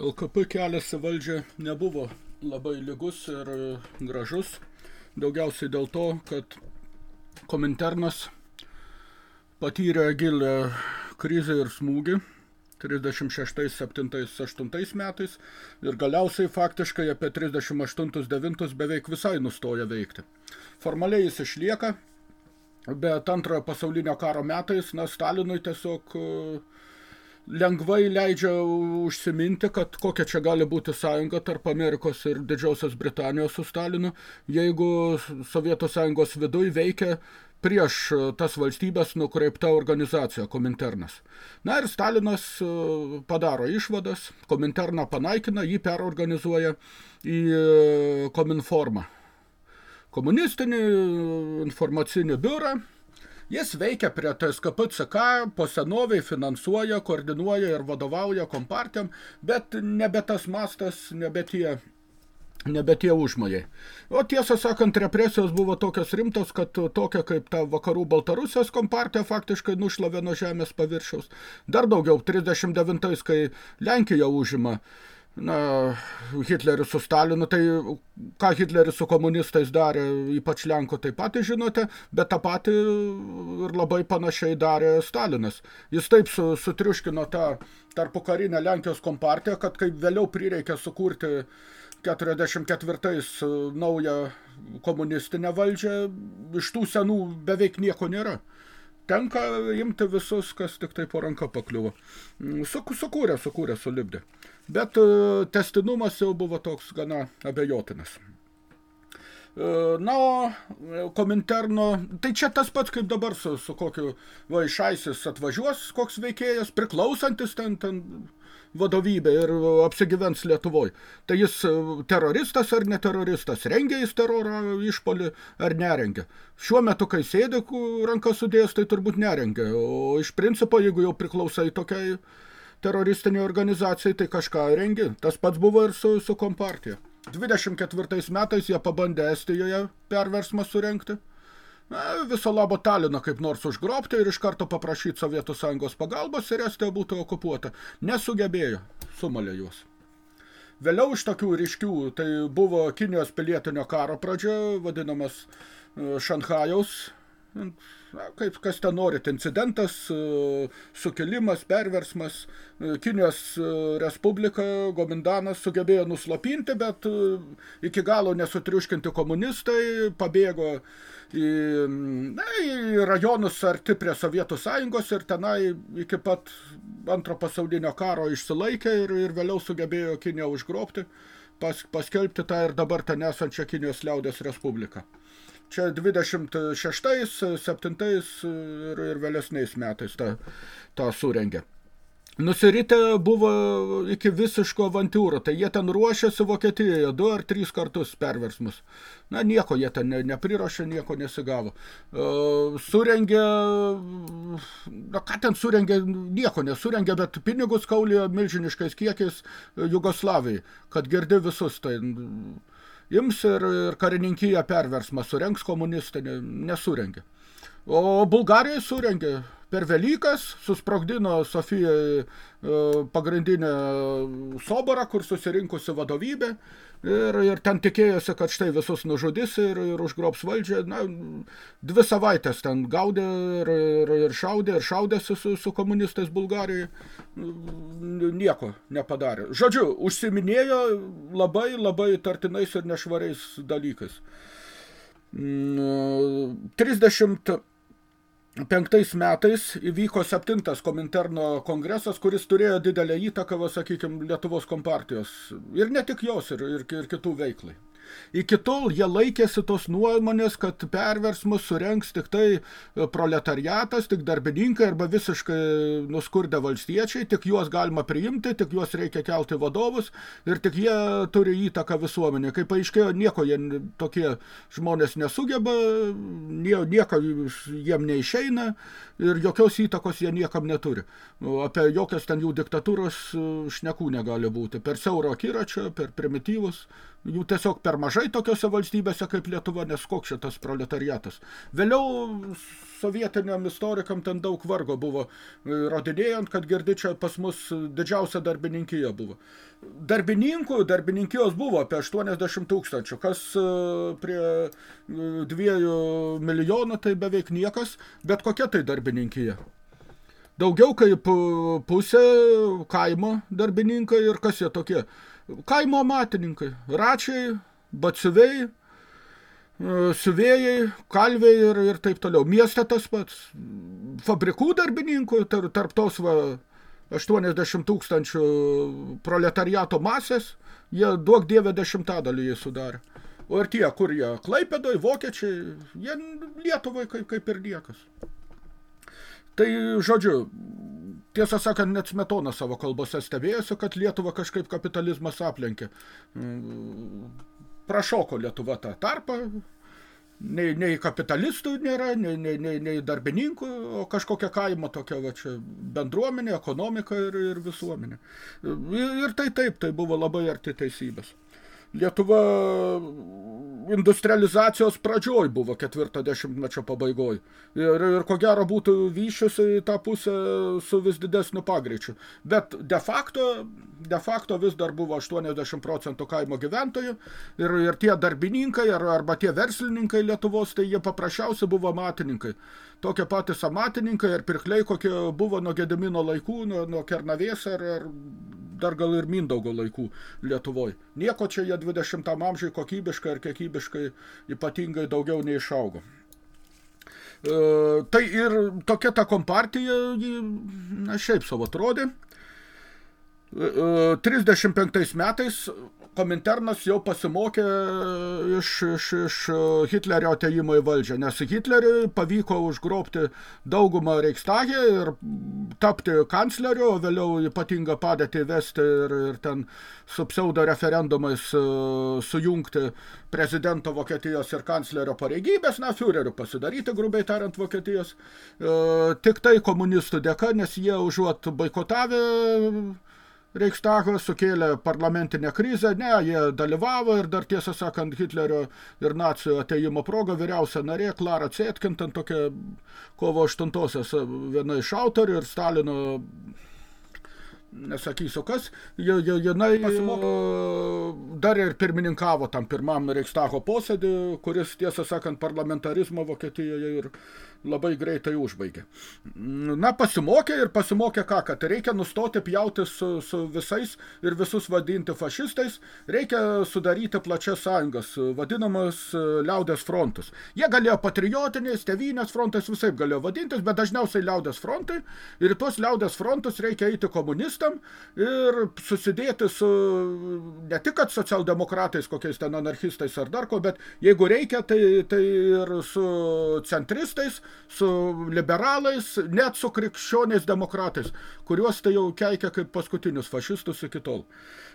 LKP kelias į valdžią nebuvo labai lygus ir gražus, daugiausiai dėl to, kad Kominternas patyrė gilę krizę ir smūgį 36, 7, 8 metais ir galiausiai faktiškai apie 38-9 beveik visai nustoja veikti. Formaliai jis išlieka, bet antrojo pasaulinio karo metais, na, Stalinui tiesiog uh, lengvai leidžia užsiminti, kad kokia čia gali būti sąjunga tarp Amerikos ir Didžiausios Britanijos su Stalinu, jeigu Sovietų sąjungos viduj veikia prieš tas valstybės nukreipta organizacija Kominternas. Na ir Stalinas e, padaro išvadas, Kominterną panaikina, jį perorganizuoja į e, Kominformą. Komunistinį informacinį biurą, Jis veikia prie TSKP CK, po senoviai finansuoja, koordinuoja ir vadovauja kompartijom, bet nebe tas mastas, nebe tie nebe tie užmojai. O tiesą sakant, represijos buvo tokios rimtos, kad tokia kaip ta vakarų Baltarusijos kompartija faktiškai nušlavė nuo žemės paviršiaus. Dar daugiau, 39-ais, kai Lenkija užima na, Hitleris su Stalinu, tai ką Hitleris su komunistais darė, ypač Lenko taip pat žinote, bet tą patį ir labai panašiai darė Stalinas. Jis taip su, sutriuškino tą tarpukarinę Lenkijos kompartiją, kad kaip vėliau prireikė sukurti 44-ais naują komunistinę valdžią, iš tų senų beveik nieko nėra tenka imti visus, kas tik tai po ranka pakliuvo. Sukūrė, sukūrė, sulibdė bet e, testinumas jau buvo toks gana abejotinas. E, na, o e, Kominterno, tai čia tas pats kaip dabar su, su kokiu vaišaisis atvažiuos, koks veikėjas, priklausantis ten, ten vadovybė ir apsigyvens Lietuvoj. Tai jis teroristas ar neteroristas, rengia jis teroro išpolį ar nerengia. Šiuo metu, kai sėdi ranką sudėjęs, tai turbūt nerengia. O iš principo, jeigu jau priklausai tokiai teroristiniai organizacijai, tai kažką rengi. Tas pats buvo ir su, su kompartija. 24 metais jie pabandė Estijoje perversmą surenkti. Na, viso labo Taliną kaip nors užgrobti ir iš karto paprašyti Sovietų Sąjungos pagalbos ir Estija būtų okupuota. Nesugebėjo, sumalė juos. Vėliau iš tokių ryškių, tai buvo Kinijos pilietinio karo pradžia, vadinamas e, Šanhajaus kaip kas ten norit, incidentas, e, sukilimas, perversmas, e, Kinijos e, Respublika, Gomindanas sugebėjo nuslopinti, bet iki galo nesutriuškinti komunistai pabėgo į, na, į rajonus arti prie Sovietų Sąjungos ir tenai iki pat antro pasaulinio karo išsilaikė ir, ir vėliau sugebėjo Kiniją užgrobti, pas, paskelbti tą ir dabar ten esančią Kinijos liaudės Respubliką. Čia 26, 7 ir, ir vėlesniais metais tą, tą surengė. Nusiritę buvo iki visiško avantūro, tai jie ten ruošėsi Vokietijoje du ar trys kartus perversmus. Na, nieko jie ten ne, neprirošė, nieko nesigavo. Uh, surengė, na ką ten surengė, nieko nesurengė, bet pinigus kaulėjo milžiniškais kiekiais Jugoslavijai, kad girdi visus. Tai, ims ir, ir karininkyje perversmą surengs komunistinį, nesurengė. O Bulgarijai surengė per Velykas, susprogdino Sofijai e, pagrindinę soborą, kur susirinkusi vadovybė, ir, ir ten tikėjosi, kad štai visus nužudys ir, ir užgrobs valdžią. Na, dvi savaitės ten gaudė ir, ir, ir šaudė, ir šaudėsi su, su komunistais Bulgarijai. Nieko nepadarė. Žodžiu, užsiminėjo labai, labai tartinais ir nešvariais dalykais. 30 mm, penktais metais įvyko septintas Kominterno kongresas, kuris turėjo didelę įtaką, va, sakykime, Lietuvos kompartijos. Ir ne tik jos, ir, ir, ir kitų veiklai. Iki tol jie laikėsi tos nuomonės, kad perversmus surenks tik tai e, proletariatas, tik darbininkai arba visiškai nuskurdę valstiečiai, tik juos galima priimti, tik juos reikia kelti vadovus ir tik jie turi įtaką visuomenė. Kaip paaiškėjo, nieko jie tokie žmonės nesugeba, nieko jiem neišeina ir jokios įtakos jie niekam neturi. Apie jokios ten jų diktatūros e, šnekų negali būti. Per siauro akiračio, per primityvus Jų tiesiog per mažai tokiose valstybėse kaip Lietuva, nes koks šitas proletariatas. Vėliau sovietiniam istorikam ten daug vargo buvo, e, rodinėjant, kad girdi čia pas mus didžiausia darbininkija buvo. Darbininkų, darbininkijos buvo apie 80 tūkstančių, kas e, prie e, dviejų milijonų tai beveik niekas, bet kokia tai darbininkija. Daugiau kaip pusė kaimo darbininkai ir kas jie tokie – kaimo matininkai, račiai, batsiuviai, e, siuvėjai, kalviai ir, ir taip toliau. Mieste tas pats. Fabrikų darbininkų, tar, tarp tos va, 80 tūkstančių proletariato masės, jie duok dievę dešimtadalį jį sudarė. O ir tie, kur jie Klaipėdoj, vokiečiai, jie Lietuvai kaip, kaip ir niekas. Tai, žodžiu, tiesą sakant, net Smetona savo kalbose stebėjosi, kad Lietuva kažkaip kapitalizmas aplenkė. Prašoko Lietuva tą tarpą, nei, nei kapitalistų nėra, nei, nei, nei, nei darbininkų, o kažkokia kaimo tokia va čia bendruomenė, ekonomika ir, ir visuomenė. Ir tai taip, tai buvo labai arti teisybės. Lietuva industrializacijos pradžioj buvo ketvirto dešimtmečio pabaigoj. Ir, ir ko gero būtų vyšiusi į tą pusę su vis didesniu pagreičiu. Bet de facto, de facto vis dar buvo 80 procentų kaimo gyventojų ir, ir tie darbininkai ar, arba tie verslininkai Lietuvos, tai jie paprasčiausiai buvo matininkai. Tokie patys amatininkai ir pirkliai, kokie buvo nuo Gedimino laikų, nuo, nuo Kernavės ar, ar dar gal ir Mindaugo laikų Lietuvoje. Nieko čia jie 20 amžiai kokybiškai ir kiekybiškai ypatingai daugiau neišaugo. E, tai ir tokia ta kompartija, ji, na, šiaip savo atrodė. E, 35 e, metais Kominternas jau pasimokė iš, iš, iš Hitlerio atėjimo į valdžią, nes Hitleriui pavyko užgrobti daugumą Reichstagė ir tapti kancleriu, o vėliau ypatingą padėtį vesti ir, ir ten su pseudo referendumais e, sujungti prezidento Vokietijos ir kanclerio pareigybės, na, Führeriu pasidaryti, grubiai tariant, Vokietijos. E, tik tai komunistų dėka, nes jie užuot boikotavę Reichstagą sukėlė parlamentinę krizę, ne, jie dalyvavo ir dar tiesą sakant Hitlerio ir nacijų ateimo proga vyriausia narė Klara Cetkin, ten tokia kovo 8-osios viena iš autorių ir Stalino nesakysiu kas, jinai Pasimoko. dar ir pirmininkavo tam pirmam Reichstago posėdį, kuris, tiesą sakant, parlamentarizmo Vokietijoje ir labai greitai užbaigė. Na, pasimokė ir pasimokė ką, kad reikia nustoti pjauti su, su visais ir visus vadinti fašistais, reikia sudaryti plačias sąjungas, vadinamas e, liaudės frontus. Jie galėjo patriotiniais, tevinės frontais, visaip galėjo vadintis, bet dažniausiai liaudės frontai ir tuos liaudės frontus reikia eiti komunistam ir susidėti su ne tik kad socialdemokratais, kokiais ten anarchistais ar dar ko, bet jeigu reikia, tai, tai ir su centristais, su liberalais, net su krikščioniais demokratais, kuriuos tai jau keikia kaip paskutinius fašistus iki tol.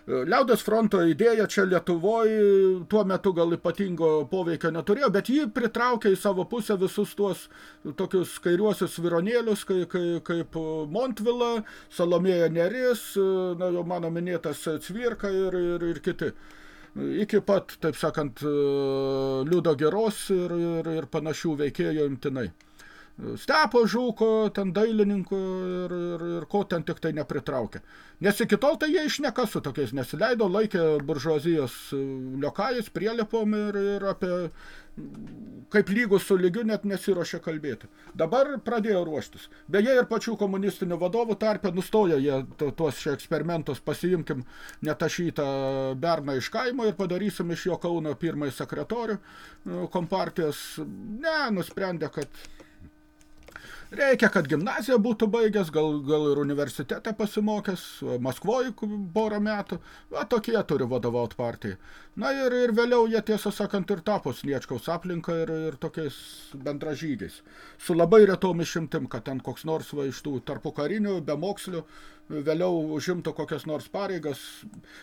Liaudės fronto idėja čia Lietuvoje tuo metu gal ypatingo poveikio neturėjo, bet jį pritraukė į savo pusę visus tuos tokius kairiuosius vironėlius, kaip, kaip, kaip Montvila, Salomėja Neris, na, jau mano minėtas Cvirka ir, ir, ir kiti iki pat, taip sakant, liudo geros ir, ir, ir panašių veikėjų imtinai. Stepo žūko, ten dailininkų ir, ir, ir ko ten tik tai nepritraukė. Nes iki tol tai jie išneka su tokiais nesileido, laikė buržuazijos e, liokajais, prielipom ir, ir apie kaip lygus su lygiu net nesirošė kalbėti. Dabar pradėjo ruoštis. Beje, ir pačių komunistinių vadovų tarpe nustojo jie tuos eksperimentus, pasiimkim netašytą Berną iš kaimo ir padarysim iš jo Kauno pirmąjį sekretorių e, kompartijos. Ne, nusprendė, kad Reikia, kad gimnaziją būtų baigęs, gal, gal ir universitete pasimokęs, Maskvoje porą metų. Va, tokie turi vadovauti partijai. Na ir, ir vėliau jie tiesą sakant ir tapo Sniečkaus aplinką ir, ir tokiais bendražygiais. Su labai retom išimtim, kad ten koks nors va iš tų tarpu karinių, be mokslių, vėliau užimtų kokias nors pareigas.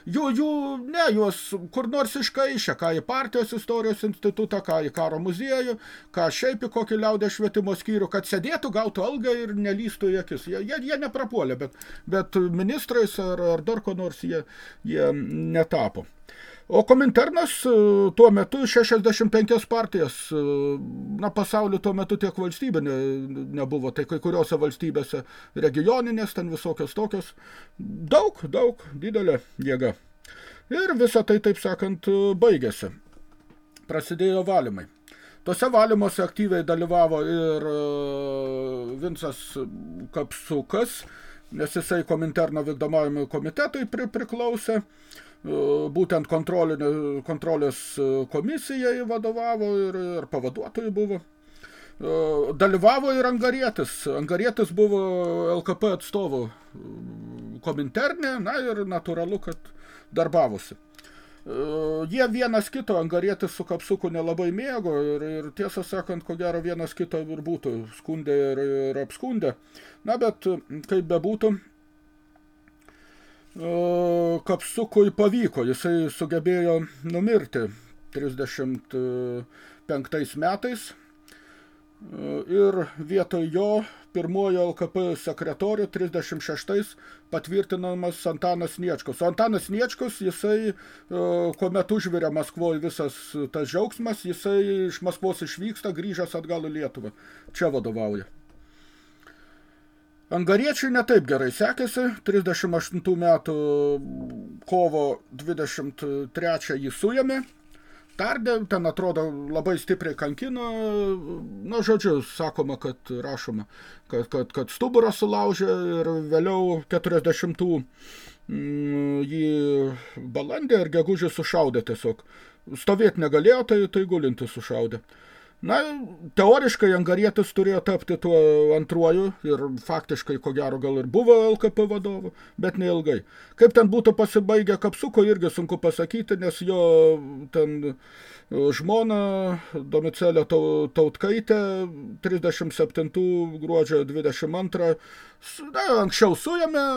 Jų, jų, ne, juos kur nors iškaišė, ką į partijos istorijos institutą, ką į karo muziejų, ką šiaip į kokį liaudę švietimo skyrių, kad sėdėtų, gautų algą ir nelystų į akis. Jie, jie, jie neprapuolė, bet, bet ministrais ar, ar dar ko nors jie, jie netapo. O Kominternas e, tuo metu 65 partijas, e, na pasaulio tuo metu tiek valstybė ne, nebuvo, tai kai kuriuose valstybėse regioninės, ten visokios tokios, daug, daug, didelė jėga. Ir visa tai, taip sakant, baigėsi. Prasidėjo valymai. Tose valymuose aktyviai dalyvavo ir Vincas Kapsukas, nes jisai Kominterno vykdomajame komitetui pri priklausė. E, būtent kontrolės komisijai vadovavo ir, ir pavaduotojai buvo. E, dalyvavo ir Angarietis. Angarietis buvo LKP atstovų kominternė, na ir natūralu, kad darbavosi. E, jie vienas kito, Angarietis su kapsuku nelabai mėgo ir, ir tiesą sakant, ko gero vienas kito ir būtų skundė ir, ir apskundė. Na, bet kaip bebūtų, Kapsukui pavyko, jisai sugebėjo numirti 35 metais ir vietoj jo pirmojo LKP sekretorių 36 patvirtinamas Antanas Niečkus. Antanas Niečkus, jisai, kuomet užvirė Maskvoje visas tas džiaugsmas, jisai iš Maskvos išvyksta, grįžęs atgal į Lietuvą. Čia vadovauja. Angariečiui netaip gerai sekėsi, 38 metų kovo 23 jį suėmė, tardė, ten atrodo labai stipriai kankino, na, žodžiu, sakoma, kad rašoma, kad, kad, kad stuburą sulaužė ir vėliau 40 mm, jį balandė ir gegužį sušaudė tiesiog. Stovėti negalėjo, tai, tai gulinti sušaudė. Na, teoriškai Angarietis turėjo tapti tuo antruoju ir faktiškai, ko gero, gal ir buvo LKP vadovu, bet neilgai. Kaip ten būtų pasibaigę kapsuko, irgi sunku pasakyti, nes jo ten žmona Domicelė Tautkaitė 37 gruodžio 22 na, anksčiau suėmė,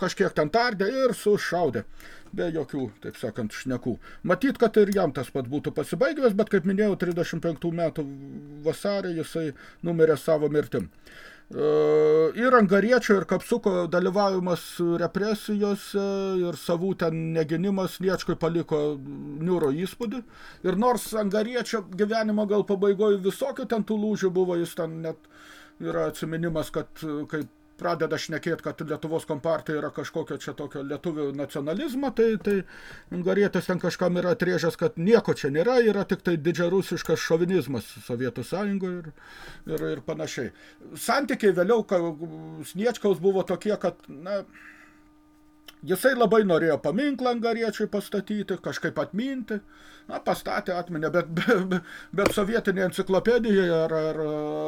kažkiek ten tardė ir sušaudė be jokių, taip sakant, šnekų. Matyt, kad ir jam tas pat būtų pasibaigęs, bet kaip minėjau, 35 metų vasarį jisai numirė savo mirtim. E, ir angariečio ir kapsuko dalyvavimas represijose ir savų ten neginimas Liečkui paliko niūro įspūdį. Ir nors angariečio gyvenimo gal pabaigoje visokių ten tų lūžių buvo, jis ten net yra atsiminimas, kad kaip pradeda šnekėti, kad Lietuvos kompartija yra kažkokio čia tokio lietuvių nacionalizmo, tai, tai Garėtas ten kažkam yra atrėžęs, kad nieko čia nėra, yra tik tai didžiarusiškas šovinizmas Sovietų sąjungoje ir, ir, ir panašiai. Santykiai vėliau Sniečkaus buvo tokie, kad, na, Jisai labai norėjo paminklą angariečiui pastatyti, kažkaip atminti. Na, pastatė, atminė, bet, bet, bet sovietinė enciklopedijoje ar, ar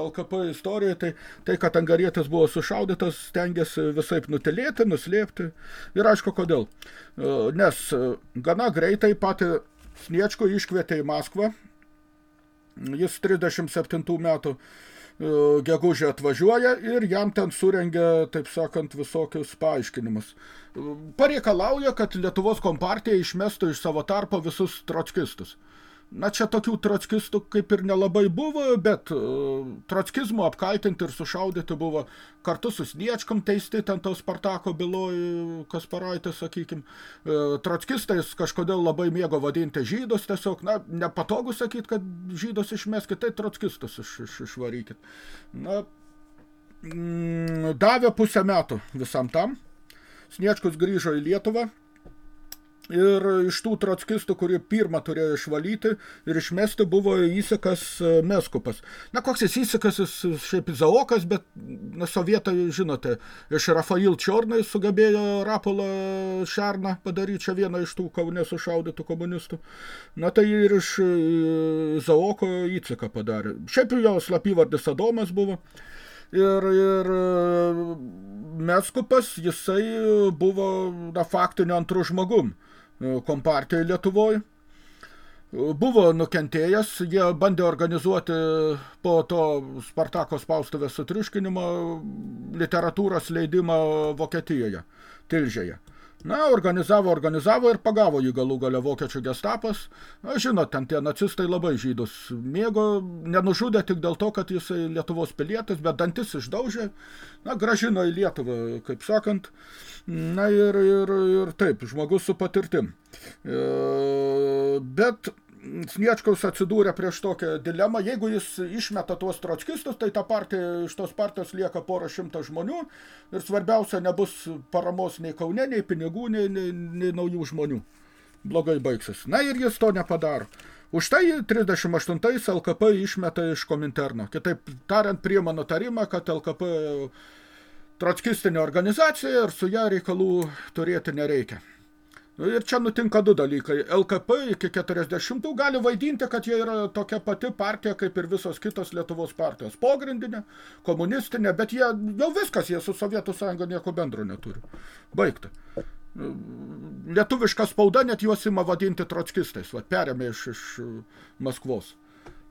LKP istorijoje, tai, tai, kad angarietis buvo sušaudytas, stengiasi visaip nutilėti, nuslėpti. Ir aišku, kodėl. Nes gana greitai pati Sniečko iškvietė į Maskvą. Jis 37 metų E, gegužę atvažiuoja ir jam ten surengia, taip sakant, visokius paaiškinimus. E, pareikalauja, kad Lietuvos kompartija išmestų iš savo tarpo visus trockistus. Na, čia tokių trockistų kaip ir nelabai buvo, bet uh, trockizmu apkaltinti ir sušaudyti buvo kartu su Sniečkom teisti ten to Spartako byloj Kasparaitė, sakykim. Uh, trockistais kažkodėl labai mėgo vadinti žydus, tiesiog, na, nepatogu sakyti, kad žydus išmeskit, tai trockistus iš, iš, išvarykit. Na, mm, davė pusę metų visam tam. Sniečkus grįžo į Lietuvą, Ir iš tų trockistų, kurie pirmą turėjo išvalyti ir išmesti, buvo įsikas e, Meskupas. Na, koks jis įsikas, jis šiaip Izaokas, bet na, sovietai, žinote, iš Rafail Čiornai sugebėjo Rapolą Šerną padaryti, čia vieną iš tų kaune sušaudytų komunistų. Na, tai ir iš e, Izaoko įsiką padarė. Šiaip jo slapyvardis Adomas buvo. Ir, ir e, Meskupas, jisai buvo na, faktinio antrų žmogum. Kompartijai Lietuvoje. Buvo nukentėjęs, jie bandė organizuoti po to Spartako spaustuvės sutriuškinimo literatūros leidimą Vokietijoje, Tilžėje. Na, organizavo, organizavo ir pagavo jį galų gale vokiečių gestapas. Na, žinot, ten tie nacistai labai žydus mėgo, nenužudė tik dėl to, kad jisai Lietuvos pilietis, bet dantis išdaužė, na, gražino į Lietuvą, kaip sakant. Na ir, ir, ir taip, žmogus su patirtim. Bet Sniečkaus atsidūrė prieš tokią dilemą, jeigu jis išmeta tuos trockistus, tai ta partija, iš tos partijos lieka porą šimtą žmonių ir svarbiausia nebus paramos nei Kaune, nei pinigų, nei, nei, nei naujų žmonių. Blogai baigsis. Na ir jis to nepadaro. Už tai 38-ais LKP išmeta iš Kominterno. Kitaip tariant, priima nutarimą, kad LKP trockistinė organizacija ir su ją reikalų turėti nereikia. Ir čia nutinka du dalykai. LKP iki 40 gali vaidinti, kad jie yra tokia pati partija, kaip ir visos kitos Lietuvos partijos. Pogrindinė, komunistinė, bet jie jau viskas, jie su Sovietų sąjunga nieko bendro neturi. Baigta. Lietuviška spauda net juos ima vadinti trockistais, va, perėmė iš, iš Maskvos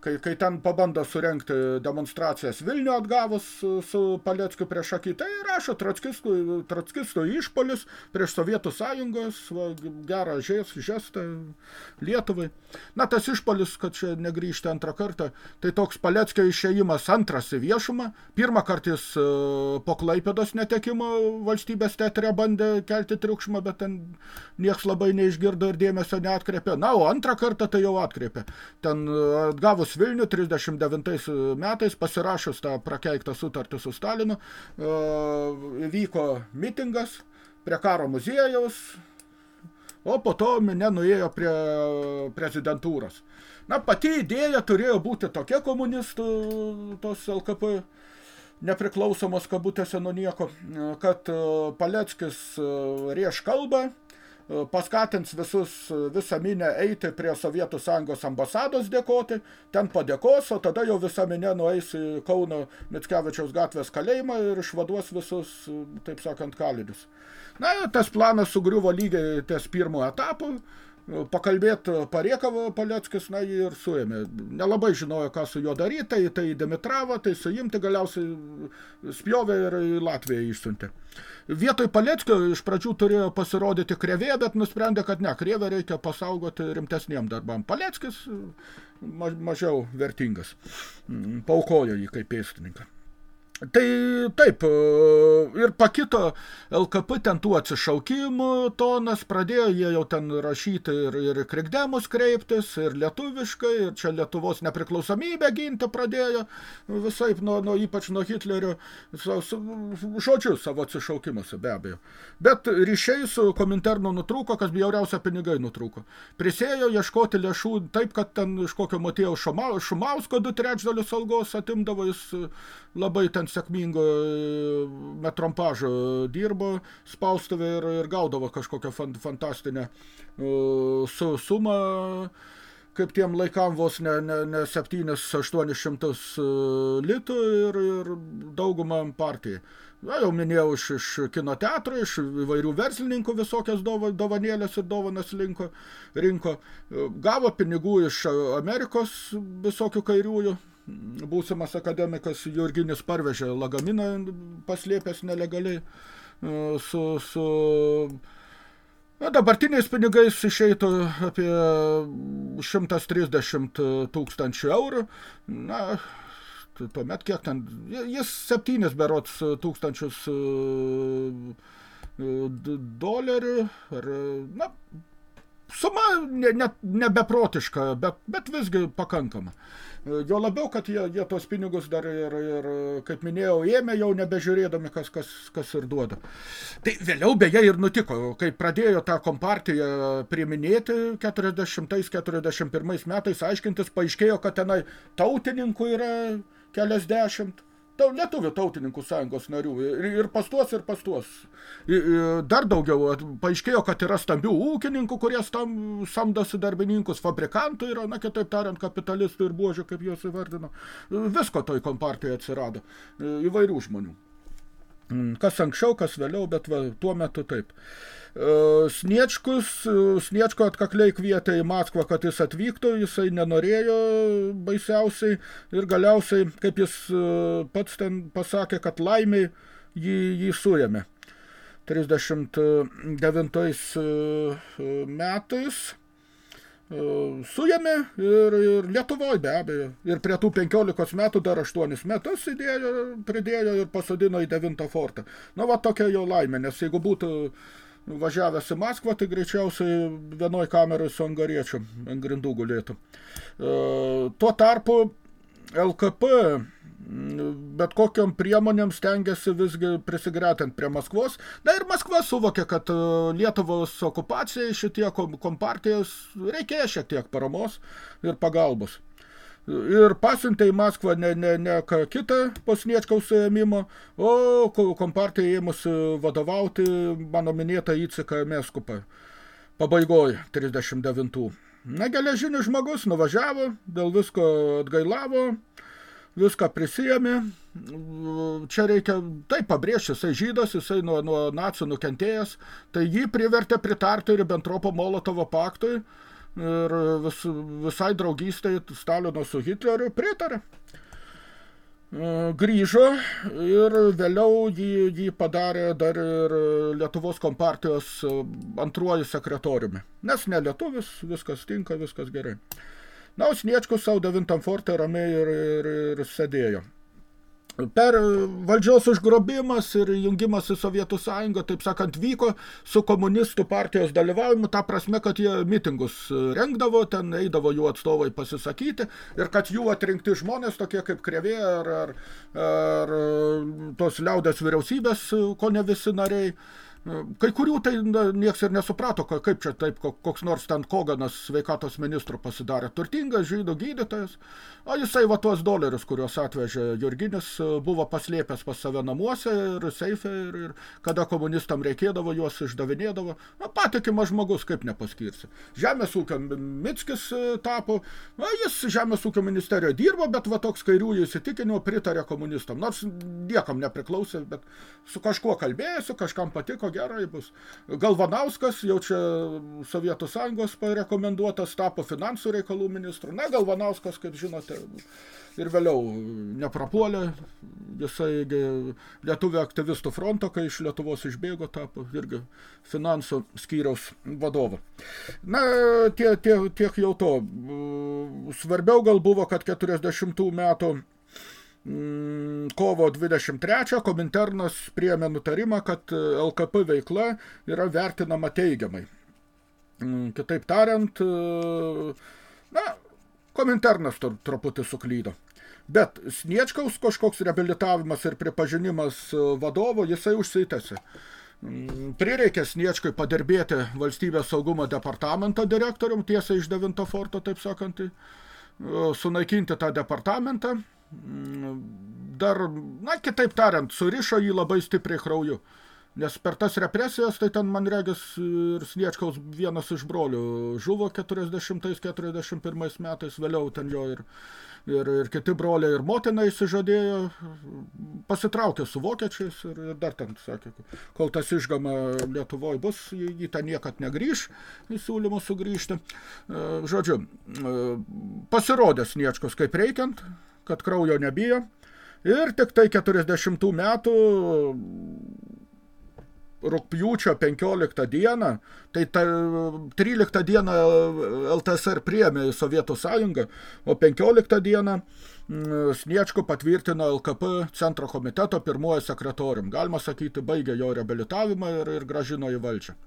kai, kai ten pabando surengti demonstracijas Vilnių atgavus su, su Paleckiu prieš akį, tai rašo Trockistų išpolis prieš Sovietų sąjungos, va, gerą žestą Lietuvai. Na, tas išpolis, kad čia negrįžti antrą kartą, tai toks Paleckio išėjimas antras į viešumą. Pirmą kartą jis e, po Klaipėdos netekimo valstybės teatre bandė kelti triukšmą, bet ten nieks labai neišgirdo ir dėmesio neatkreipė. Na, o antrą kartą tai jau atkreipė. Ten e, atgavus Vilnių 39 metais pasirašus tą prakeiktą sutartį su Stalinu, e, vyko mitingas prie karo muziejaus, o po to minė nuėjo prie prezidentūros. Na, pati idėja turėjo būti tokia komunistų, tos LKP nepriklausomos kabutėse nuo nieko, kad Paleckis rieš kalbą, paskatins visus, visą minę eiti prie Sovietų Sąjungos ambasados dėkoti, ten padėkos, o tada jau visa minė nueis į Kauno Mickevičiaus gatvės kalėjimą ir išvaduos visus, taip sakant, kalinius. Na, tas planas sugriuvo lygiai ties pirmo etapu, pakalbėt pariekavo Paleckis, na ir suėmė. Nelabai žinojo, ką su juo daryti, tai, tai demitravo, tai suimti galiausiai spjovė ir į Latviją išsiuntė. Vietoj Paleckio iš pradžių turėjo pasirodyti Krevė, bet nusprendė, kad ne, Krevę reikia pasaugoti rimtesniem darbam. Paleckis ma mažiau vertingas. Paukojo jį kaip pėstininką. Tai taip, e, ir pakito LKP ten tų atsišaukimų tonas, pradėjo jie jau ten rašyti ir, ir krikdemus kreiptis, ir lietuviškai, ir čia Lietuvos nepriklausomybę ginti pradėjo, visaip, nuo, nuo, ypač nuo Hitlerio, žodžiu savo atsišaukimuose be abejo. Bet ryšiai su Kominternu nutrūko, kas bjauriausia pinigai nutrūko. Prisėjo ieškoti lėšų taip, kad ten iš kokio Matėjaus Šumausko du trečdalius algos atimdavo, jis labai ten ant sėkmingo e, metrompažo dirbo spaustuvė ir, ir gaudavo kažkokią fantastinę e, su, sumą kaip tiem laikam vos ne, ne, ne 7-800 e, litų ir, ir daugumą partijai. Na, jau minėjau iš, iš kino teatro, iš įvairių verslininkų visokias dova, dovanėlės ir dovanas linko, rinko. Gavo pinigų iš Amerikos visokių kairiųjų, būsimas akademikas Jurginis parvežė lagaminą paslėpęs nelegaliai e, su, su na, dabartiniais pinigais išeitų apie 130 tūkstančių eurų. Na, tuomet kiek ten, jis septynis berots tūkstančius e, dolerių, ar, na, suma ne, ne, nebeprotiška, bet, bet visgi pakankama. Jo labiau, kad jie, jie tos pinigus dar ir, ir, kaip minėjau, ėmė jau nebežiūrėdami, kas, kas, kas ir duoda. Tai vėliau beje ir nutiko, kai pradėjo tą kompartiją priminėti 40-41 metais, aiškintis, paaiškėjo, kad tenai tautininkų yra keliasdešimt, lietuvių tautininkų sąjungos narių ir, ir pas tuos, ir pas tuos. Dar daugiau paaiškėjo, kad yra stambių ūkininkų, kurie tam samdosi darbininkus, fabrikantų yra, na kitaip tariant, kapitalistų ir buožių, kaip juos įvardino. Visko toj kompartijoje atsirado, įvairių žmonių. Mm, kas anksčiau, kas vėliau, bet va, tuo metu taip. E, Sniečkus, e, Sniečko atkakliai kvietė į Maskvą, kad jis atvyktų, jisai nenorėjo baisiausiai ir galiausiai, kaip jis e, pats ten pasakė, kad laimiai jį, jį suėmė. 39 metais suėmė ir, ir Lietuvoje be abejo. Ir prie tų 15 metų dar 8 metus įdėjo, pridėjo ir pasodino į 9 fortą. Na va tokia jo laimė, nes jeigu būtų važiavęs į Maskvą, tai greičiausiai vienoj kameroj su angariečiu ant grindų gulėtų. E, tuo tarpu LKP bet kokiam priemonėm stengiasi visgi prisigretinti prie Maskvos. Na ir Maskva suvokė, kad e, Lietuvos okupacijai šitie kompartijos reikėjo šiek tiek paramos ir pagalbos. Ir pasiuntė į Maskvą ne, ne, ne ką kitą po Sniečkaus suėmimo, o kompartija ėmusi vadovauti mano minėtą įciką Meskupą. Pabaigoj 39. Na, geležinis žmogus nuvažiavo, dėl visko atgailavo, viską prisijėmė. Čia reikia, tai pabrėžti, jisai žydas, jisai nuo, nuo nacijų nukentėjęs, tai jį privertė pritarti Ribbentropo Molotovo paktui ir vis, visai draugystai Stalino su Hitleriu pritarė. Grįžo ir vėliau jį, jį padarė dar ir Lietuvos kompartijos antruoju sekretoriumi. Nes ne lietuvis, viskas tinka, viskas gerai. Na, Sniečkus savo devintam forte ramiai ir, ir, ir sėdėjo. Per valdžios užgrobimas ir jungimas į Sovietų sąjungą, taip sakant, vyko su komunistų partijos dalyvavimu, ta prasme, kad jie mitingus rengdavo, ten eidavo jų atstovai pasisakyti ir kad jų atrinkti žmonės, tokie kaip Krevė ar, ar, ar tos liaudės vyriausybės, ko ne visi nariai, Kai kurių tai nieks ir nesuprato, kaip čia taip koks nors ten Koganas sveikatos ministru pasidarė turtingas žydų gydytojas, o jisai va tuos dolerius, kuriuos atvežė Jurginis, buvo paslėpęs pas save namuose ir seife ir, ir kada komunistam reikėdavo, juos išdavinėdavo. Na, patikimas žmogus, kaip nepaskirsi. Žemės ūkio Mickis tapo, na, jis Žemės ūkio ministerijoje dirbo, bet va toks kairiųjų įsitikinimo pritarė komunistam. Nors niekam nepriklausė, bet su kažkuo kalbėjosi, kažkam patiko, gerai bus. Galvanauskas, jau čia Sovietų sąjungos parekomenduotas, tapo finansų reikalų ministru. Na, Galvanauskas, kaip žinote, ir vėliau neprapuolė. Jisai lietuvių aktyvistų fronto, kai iš Lietuvos išbėgo, tapo irgi finansų skyriaus vadovu. Na, tie, tie, tiek jau to. Svarbiau gal buvo, kad 40 metų kovo 23 Kominternas priėmė nutarimą, kad e, LKP veikla yra vertinama teigiamai. Mm, kitaip tariant, e, na, Kominternas truputį suklydo. Bet Sniečkaus kažkoks reabilitavimas ir pripažinimas e, vadovo, jisai užsitęsė. Mm, prireikė Sniečkai padirbėti valstybės saugumo departamento direktorium, tiesiai iš 9 forto, taip sakant, sunaikinti tą departamentą, dar, na, kitaip tariant, surišo jį labai stipriai krauju. Nes per tas represijas, tai ten, man regis, ir Sniečkaus vienas iš brolių žuvo 40-41 metais, vėliau ten jo ir, ir, ir kiti broliai ir motina įsižadėjo, pasitraukė su vokiečiais ir, ir dar ten sakė, kol tas išgama Lietuvoje bus, jį ten niekad negrįž, į siūlymą sugrįžti. E, žodžiu, e, pasirodė Sniečkos kaip reikiant, kad kraujo nebijo. Ir tik tai 40 metų rugpjūčio 15 dieną, tai ta, 13 dieną LTSR priėmė į Sovietų sąjungą, o 15 dieną mm, Sniečko patvirtino LKP centro komiteto pirmuoju sekretorium. Galima sakyti, baigė jo reabilitavimą ir, ir gražino į valdžią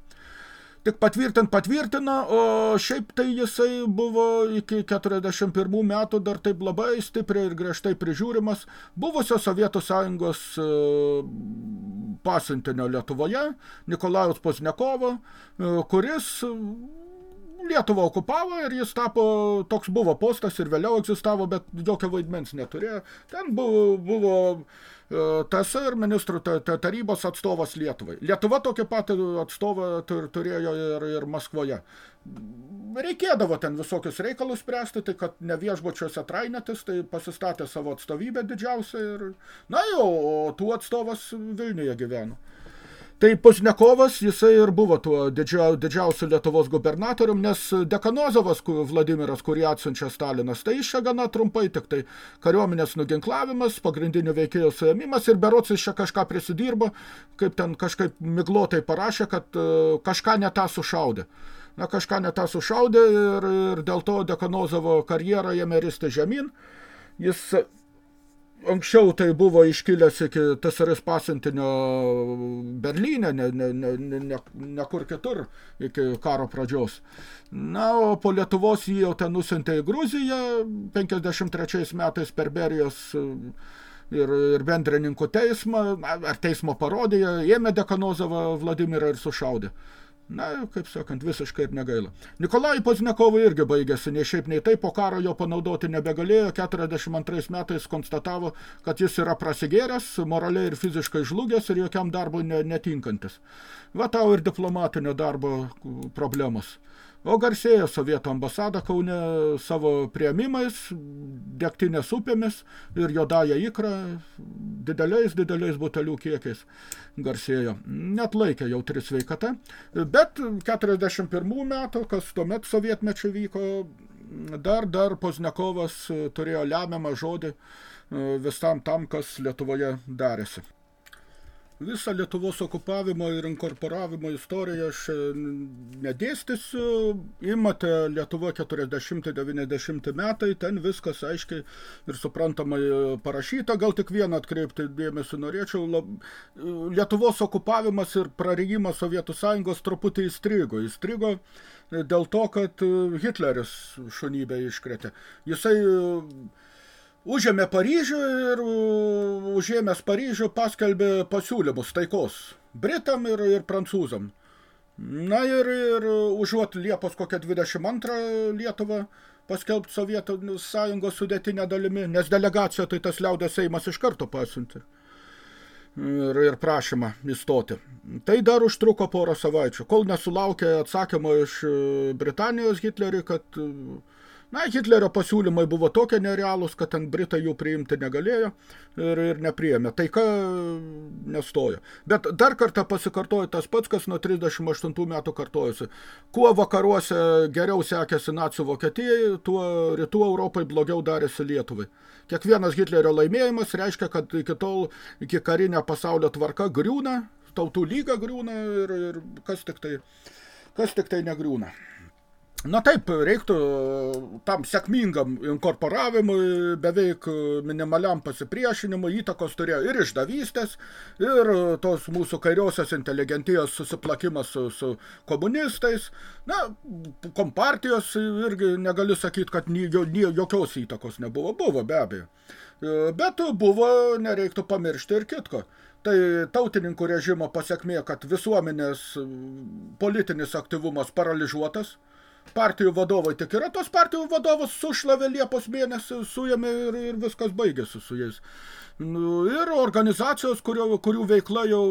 tik patvirtint patvirtina, o šiaip tai jisai buvo iki 41 metų dar taip labai stipriai ir griežtai prižiūrimas buvusio Sovietų Sąjungos e, pasiuntinio Lietuvoje, Nikolajaus Poznekovo, e, kuris Lietuvą okupavo ir jis tapo, toks buvo postas ir vėliau egzistavo, bet jokio vaidmens neturėjo. Ten buvo, buvo e, TSR ministrų tarybos atstovas Lietuvai. Lietuva tokį patį atstovą turėjo ir, ir Maskvoje. Reikėdavo ten visokius reikalus spręsti, tai kad ne viešbučiuose trainetis, tai pasistatė savo atstovybę didžiausią ir, na jau, o tų atstovas Vilniuje gyveno. Tai Poznekovas, jisai ir buvo tuo didžia, didžiausiu Lietuvos gubernatorium, nes Dekanozovas Vladimiras, kurį atsiunčia Stalinas, tai iš gana trumpai, tik tai kariuomenės nuginklavimas, pagrindinių veikėjų suėmimas ir berots iš čia kažką prisidirbo, kaip ten kažkaip miglotai parašė, kad uh, kažką ne tą sušaudė. Na, kažką ne tą sušaudė ir, ir dėl to Dekanozovo karjerą jame risti žemyn. Jis Anksčiau tai buvo iškilęs iki TSRS pasiuntinio Berlyne, ne, ne, ne, ne, ne kur kitur iki karo pradžios. Na, o po Lietuvos jį jau ten nusintė į Gruziją 53 metais per Berijos ir, ir bendrininkų teismą, ar teismo parodiją, ėmė Dekanozovą Vladimirą ir sušaudė. Na, kaip sakant, visiškai ir negaila. Nikolai Poznekovai irgi baigėsi, nei šiaip nei taip, po karo jo panaudoti nebegalėjo, 42 metais konstatavo, kad jis yra prasigėręs, moraliai ir fiziškai žlugęs ir jokiam darbui netinkantis. Va tau ir diplomatinio darbo problemos. O garsėjo sovietų ambasada Kaune savo prieimimais, degtinės upėmis ir jodąją ikrą dideliais, dideliais butelių kiekiais garsėjo. Net laikė jau tris sveikata. Bet 41 metų, kas tuomet sovietmečių vyko, dar, dar Poznekovas turėjo lemiamą žodį visam tam, kas Lietuvoje darėsi. Visą Lietuvos okupavimo ir inkorporavimo istoriją aš e, nedėstysiu. Imate Lietuva 40-90 metai, ten viskas aiškiai ir suprantamai parašyta. Gal tik vieną atkreipti dėmesį norėčiau. Lietuvos okupavimas ir prarijimas Sovietų Sąjungos truputį įstrigo. Įstrigo dėl to, kad Hitleris šunybę iškretė. Jisai užėmė Paryžių ir užėmęs Paryžių paskelbė pasiūlymus taikos Britam ir, ir Prancūzam. Na ir, ir užuot Liepos kokią 22 Lietuvą paskelbti Sovietų sąjungos sudėtinę dalimi, nes delegacija tai tas liaudės Seimas iš karto pasiuntė ir, ir prašymą įstoti. Tai dar užtruko porą savaičių, kol nesulaukė atsakymo iš Britanijos Hitleriui, kad Na, Hitlerio pasiūlymai buvo tokie nerealūs, kad ten Britai jų priimti negalėjo ir, ir nepriėmė. Taika nestojo. Bet dar kartą pasikartojo tas pats, kas nuo 38 metų kartojosi. Kuo vakaruose geriau sekėsi nacijų Vokietijai, tuo rytų Europai blogiau darėsi Lietuvai. Kiekvienas Hitlerio laimėjimas reiškia, kad iki tol, iki karinė pasaulio tvarka griūna, tautų lyga griūna ir, ir kas tik tai, kas tik tai negriūna. Na taip, reiktų tam sėkmingam inkorporavimui, beveik minimaliam pasipriešinimui įtakos turėjo ir išdavystės, ir tos mūsų kairiosios inteligentijos susiplakimas su, su komunistais. Na, kompartijos irgi negaliu sakyti, kad nie, nie, jokios įtakos nebuvo. Buvo, be abejo. Bet buvo, nereiktų pamiršti ir kitko. Tai tautininkų režimo pasiekmė, kad visuomenės politinis aktyvumas paralyžiuotas – partijų vadovai tik yra tos partijų vadovus sušlavė Liepos mėnesį, suėmė ir, ir viskas baigėsi su jais. Nu, ir organizacijos, kurio, kurių veikla jau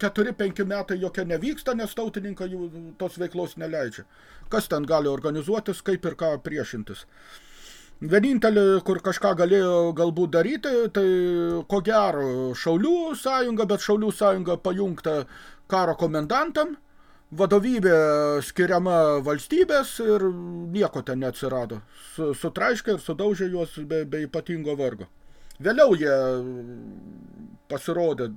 4-5 metai jokia nevyksta, nes tautininkai jų tos veiklos neleidžia. Kas ten gali organizuotis, kaip ir ką priešintis. Vienintelį, kur kažką galėjo galbūt daryti, tai ko gero Šaulių sąjunga, bet Šaulių sąjunga pajungta karo komendantam, vadovybė skiriama valstybės ir nieko ten neatsirado. Sutraiškė ir sudaužė juos be, be ypatingo vargo. Vėliau jie pasirodė,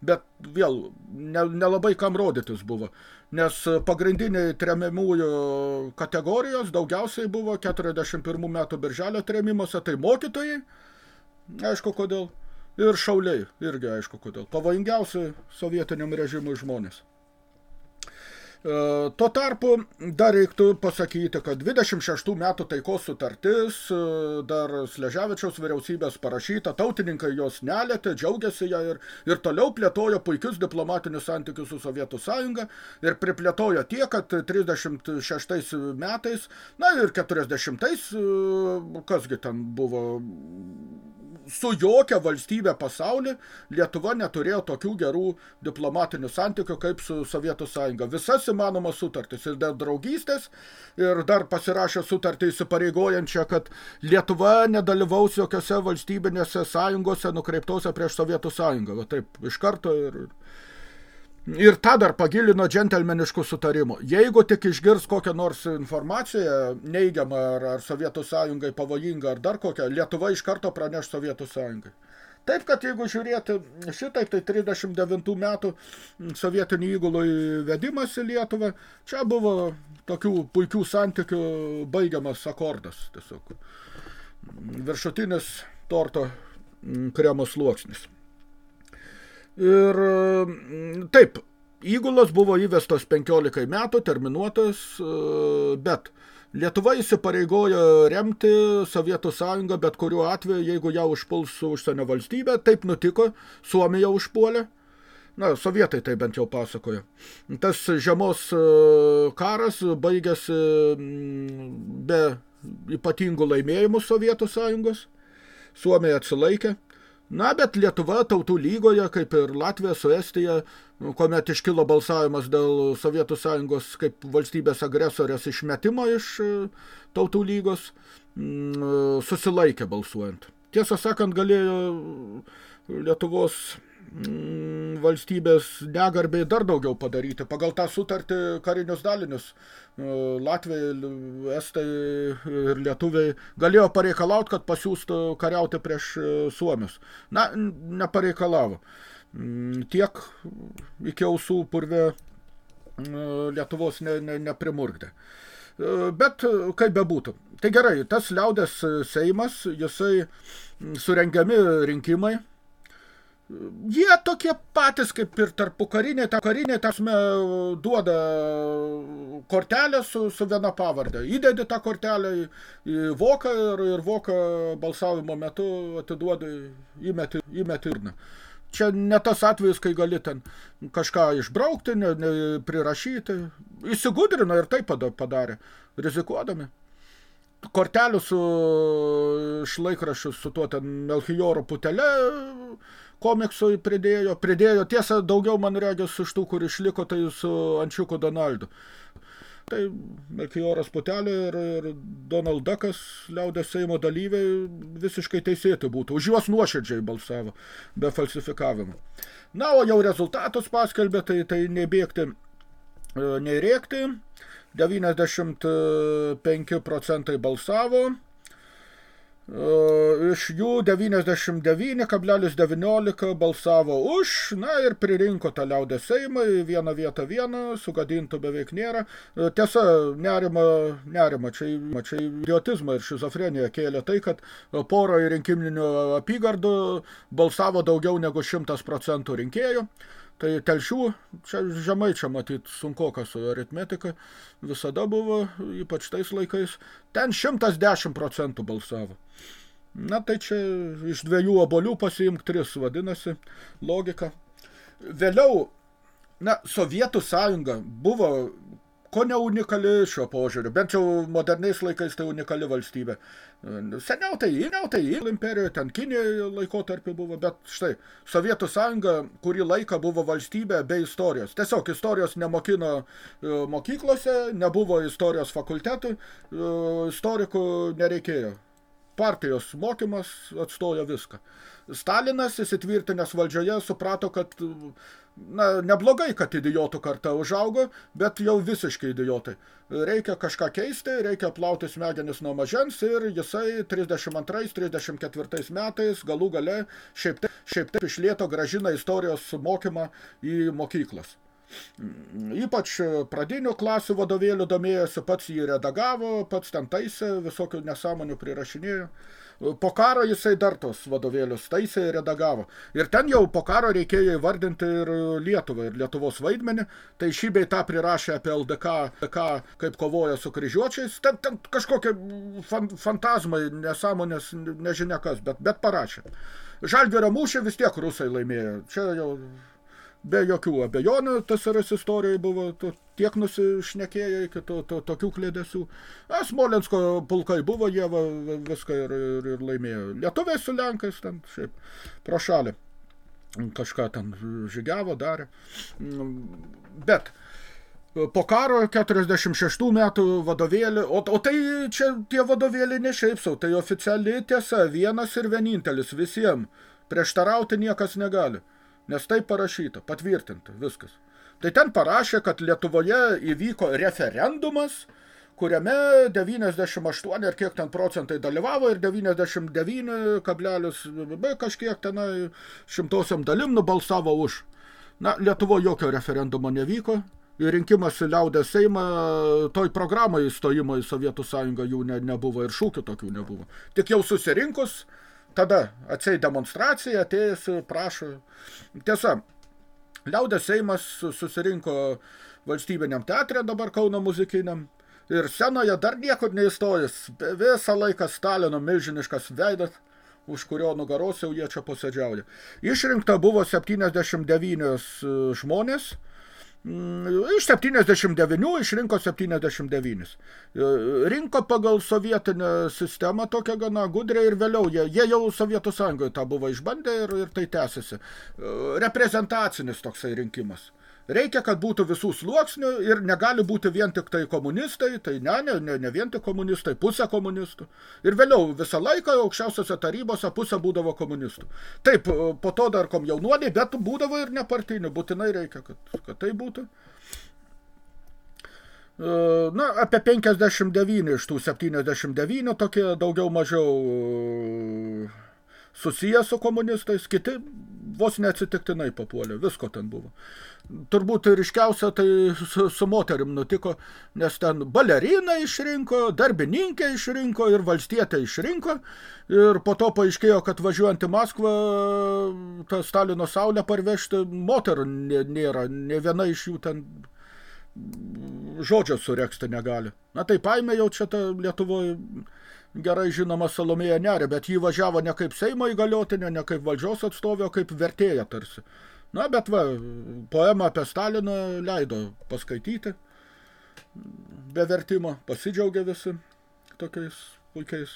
bet vėl nelabai ne, ne kam rodytis buvo, nes pagrindiniai tremiamųjų kategorijos daugiausiai buvo 41 metų birželio tremimuose, tai mokytojai, aišku kodėl, ir šauliai, irgi aišku kodėl, pavojingiausi sovietiniam režimui žmonės. E, tuo tarpu dar reiktų pasakyti, kad 26 metų taikos sutartis e, dar Sleževičiaus vyriausybės parašyta, tautininkai jos nelėtė, džiaugiasi ją ir, ir toliau plėtojo puikius diplomatinius santykius su Sovietų sąjunga ir priplėtojo tiek, kad 36 metais, na ir 40, e, kasgi ten buvo su jokia valstybė pasaulyje Lietuva neturėjo tokių gerų diplomatinių santykių kaip su Sovietų sąjunga. Visas įmanomas sutartis ir dėl draugystės ir dar pasirašė sutartį įsipareigojančią, kad Lietuva nedalyvaus jokiose valstybinėse sąjungose nukreiptose prieš Sovietų sąjungą. Va taip, iš karto ir Ir tą dar pagilino džentelmeniškų sutarimų. Jeigu tik išgirs kokią nors informaciją, neigiamą ar, ar Sovietų sąjungai pavojingą ar dar kokią, Lietuva iš karto praneš Sovietų sąjungai. Taip, kad jeigu žiūrėti šitaip, tai 39 metų sovietinių įgulų įvedimas į Lietuvą, čia buvo tokių puikių santykių baigiamas akordas tiesiog. Viršutinis torto kremo sluoksnis. Ir taip, įgulos buvo įvestos 15 metų, terminuotas, bet Lietuva įsipareigojo remti Sovietų sąjungą, bet kuriuo atveju, jeigu ją užpuls užsienio valstybė, taip nutiko, Suomija užpuolė, na, sovietai tai bent jau pasakojo. Tas žiemos karas baigėsi be ypatingų laimėjimų Sovietų sąjungos, Suomija atsilaikė, Na, bet Lietuva tautų lygoje, kaip ir Latvija su Estija, kuomet iškilo balsavimas dėl Sovietų Sąjungos kaip valstybės agresorės išmetimo iš e, tautų lygos, susilaikė balsuojant. Tiesą sakant, galėjo Lietuvos Mm, valstybės negarbiai dar daugiau padaryti. Pagal tą sutartį karinius dalinius e, Latvijai, Estai ir Lietuviai galėjo pareikalauti, kad pasiūstų kariauti prieš e, Suomius. Na, nepareikalavo. Mm, tiek iki ausų purvė e, Lietuvos ne, ne, neprimurgdė. Bet kaip bebūtų. Tai gerai, tas liaudės Seimas, jisai surengiami rinkimai, Jie tokie patys kaip ir tarpukariniai, ta kariniai, tasme, duoda kortelę su, su viena pavardė. Įdedi tą kortelę į, į voką ir, ir voką balsavimo metu atiduodi, įmeti, įmeti urną. Čia ne tas atvejis, kai gali ten kažką išbraukti, ne, ne, prirašyti. Įsigudrino ir tai padarė, rizikuodami kortelių su šlaikrašiu, su tuo ten Melchioro putele komiksui pridėjo, pridėjo, tiesa, daugiau man regis iš tų, kur išliko, tai su Ančiuku Donaldu. Tai Melchioras Putelė ir, ir Donald Duckas, liaudės Seimo dalyviai, visiškai teisėti būtų. Už juos nuoširdžiai balsavo, be falsifikavimo. Na, o jau rezultatus paskelbė, tai, tai nei bėgti, e, nei rėkti. 95 procentai balsavo, iš jų 99,19 balsavo už, na ir pririnko tą liaudę Seimą, vieną vietą vieną, sugadintų beveik nėra. Tiesa, nerima, nerima čia, čia idiotizmą ir šizofreniją kėlė tai, kad poro į rinkiminių apygardų balsavo daugiau negu 100 procentų rinkėjų. Tai telšių, čia žemai čia matyt sunkoka su aritmetika, visada buvo, ypač tais laikais, ten 110 procentų balsavo. Na tai čia iš dviejų obolių pasiimk tris, vadinasi, logika. Vėliau, na, Sovietų sąjunga buvo ko ne unikali šio požiūriu, bent jau moderniais laikais tai unikali valstybė. Seniau tai įniau, tai imperijoje, ten Kinijoje laikotarpį buvo, bet štai, Sovietų sąjunga kurį laiką buvo valstybė be istorijos. Tiesiog istorijos nemokino e, mokyklose, nebuvo istorijos fakultetų, e, istorikų nereikėjo. Partijos mokymas atstojo viską. Stalinas įsitvirtinęs valdžioje suprato, kad na, neblogai, kad idiotų karta užaugo, bet jau visiškai idiotai. Reikia kažką keisti, reikia plauti smegenis nuo mažens ir jisai 32-34 metais galų gale šiaip taip, šiaip taip iš lėto gražina istorijos mokymą į mokyklas. Ypač pradinių klasių vadovėlių domėjosi, pats jį redagavo, pats ten taisė, visokių nesąmonių prirašinėjo. Po karo jisai dar tos vadovėlius taisė ir redagavo. Ir ten jau po karo reikėjo įvardinti ir Lietuvą, ir Lietuvos vaidmenį. Tai šį bei tą prirašė apie LDK, LDK kaip kovoja su kryžiuočiais. Ten, ten kažkokie fan, fantazmai, nesąmonės, nežinia kas, bet, bet parašė. Žalgirio mūšį vis tiek rusai laimėjo. Čia jau be jokių abejonių TSRS istorijai buvo to, tiek nusišnekėję iki to, to, tokių klėdesių. A, Smolensko pulkai buvo, jie va, viską ir, ir, ir laimėjo. Lietuviai su Lenkais ten šiaip pro šalį kažką ten žygiavo, darė. Bet po karo 46 metų vadovėlį, o, o tai čia tie vadovėliai ne šiaip sau, tai oficiali tiesa, vienas ir vienintelis visiems. Prieštarauti niekas negali. Nes tai parašyta, patvirtinta, viskas. Tai ten parašė, kad Lietuvoje įvyko referendumas, kuriame 98 ar kiek ten procentai dalyvavo ir 99 kablelis kažkiek tenai šimtosiam dalim nubalsavo už. Na, Lietuvo jokio referendumo nevyko. Ir rinkimas į Liaudės Seimą, toj programai įstojimo į Sovietų Sąjungą jų ne, nebuvo ir šūkių tokių nebuvo. Tik jau susirinkus, Tada atsei demonstracija, atėjusi, prašo. Tiesa, Liaudės Seimas susirinko valstybiniam teatre, dabar Kauno muzikiniam, ir scenoje dar niekur neįstojęs, visą laiką Stalino milžiniškas veidas, už kurio nugaros jau jie čia posėdžiauja. Išrinkta buvo 79 e, žmonės, Iš 79 išrinko 79. E, rinko pagal sovietinę sistemą tokią gana gudrę ir vėliau jie, jie jau Sovietų sąjungoje tą buvo išbandę ir, ir tai tęsiasi. E, reprezentacinis toksai rinkimas. Reikia, kad būtų visų sluoksnių ir negali būti vien tik tai komunistai, tai ne, ne, ne, ne vien tik komunistai, pusė komunistų. Ir vėliau visą laiką aukščiausiose tarybose pusė būdavo komunistų. Taip, po to dar kom jaunuoliai, bet būdavo ir nepartinių, būtinai reikia, kad, kad tai būtų. Na, apie 59 iš tų 79 tokie daugiau mažiau susiję su komunistais, kiti vos neatsitiktinai papuolė, visko ten buvo. Turbūt ryškiausia tai su, su moterim nutiko, nes ten baleriną išrinko, darbininkė išrinko ir valstietę išrinko. Ir po to paaiškėjo, kad važiuojant į Maskvą tą Stalino saulę parvežti moterų nėra. Ne viena iš jų ten žodžio sureksti negali. Na tai paėmė jau čia ta Lietuvoje gerai žinoma Salomėja Nerė, bet jį važiavo ne kaip Seimo įgaliotinė, ne kaip valdžios atstovė, o kaip vertėja tarsi. Na, bet va, poemą apie Staliną leido paskaityti, be vertimo, pasidžiaugė visi tokiais puikiais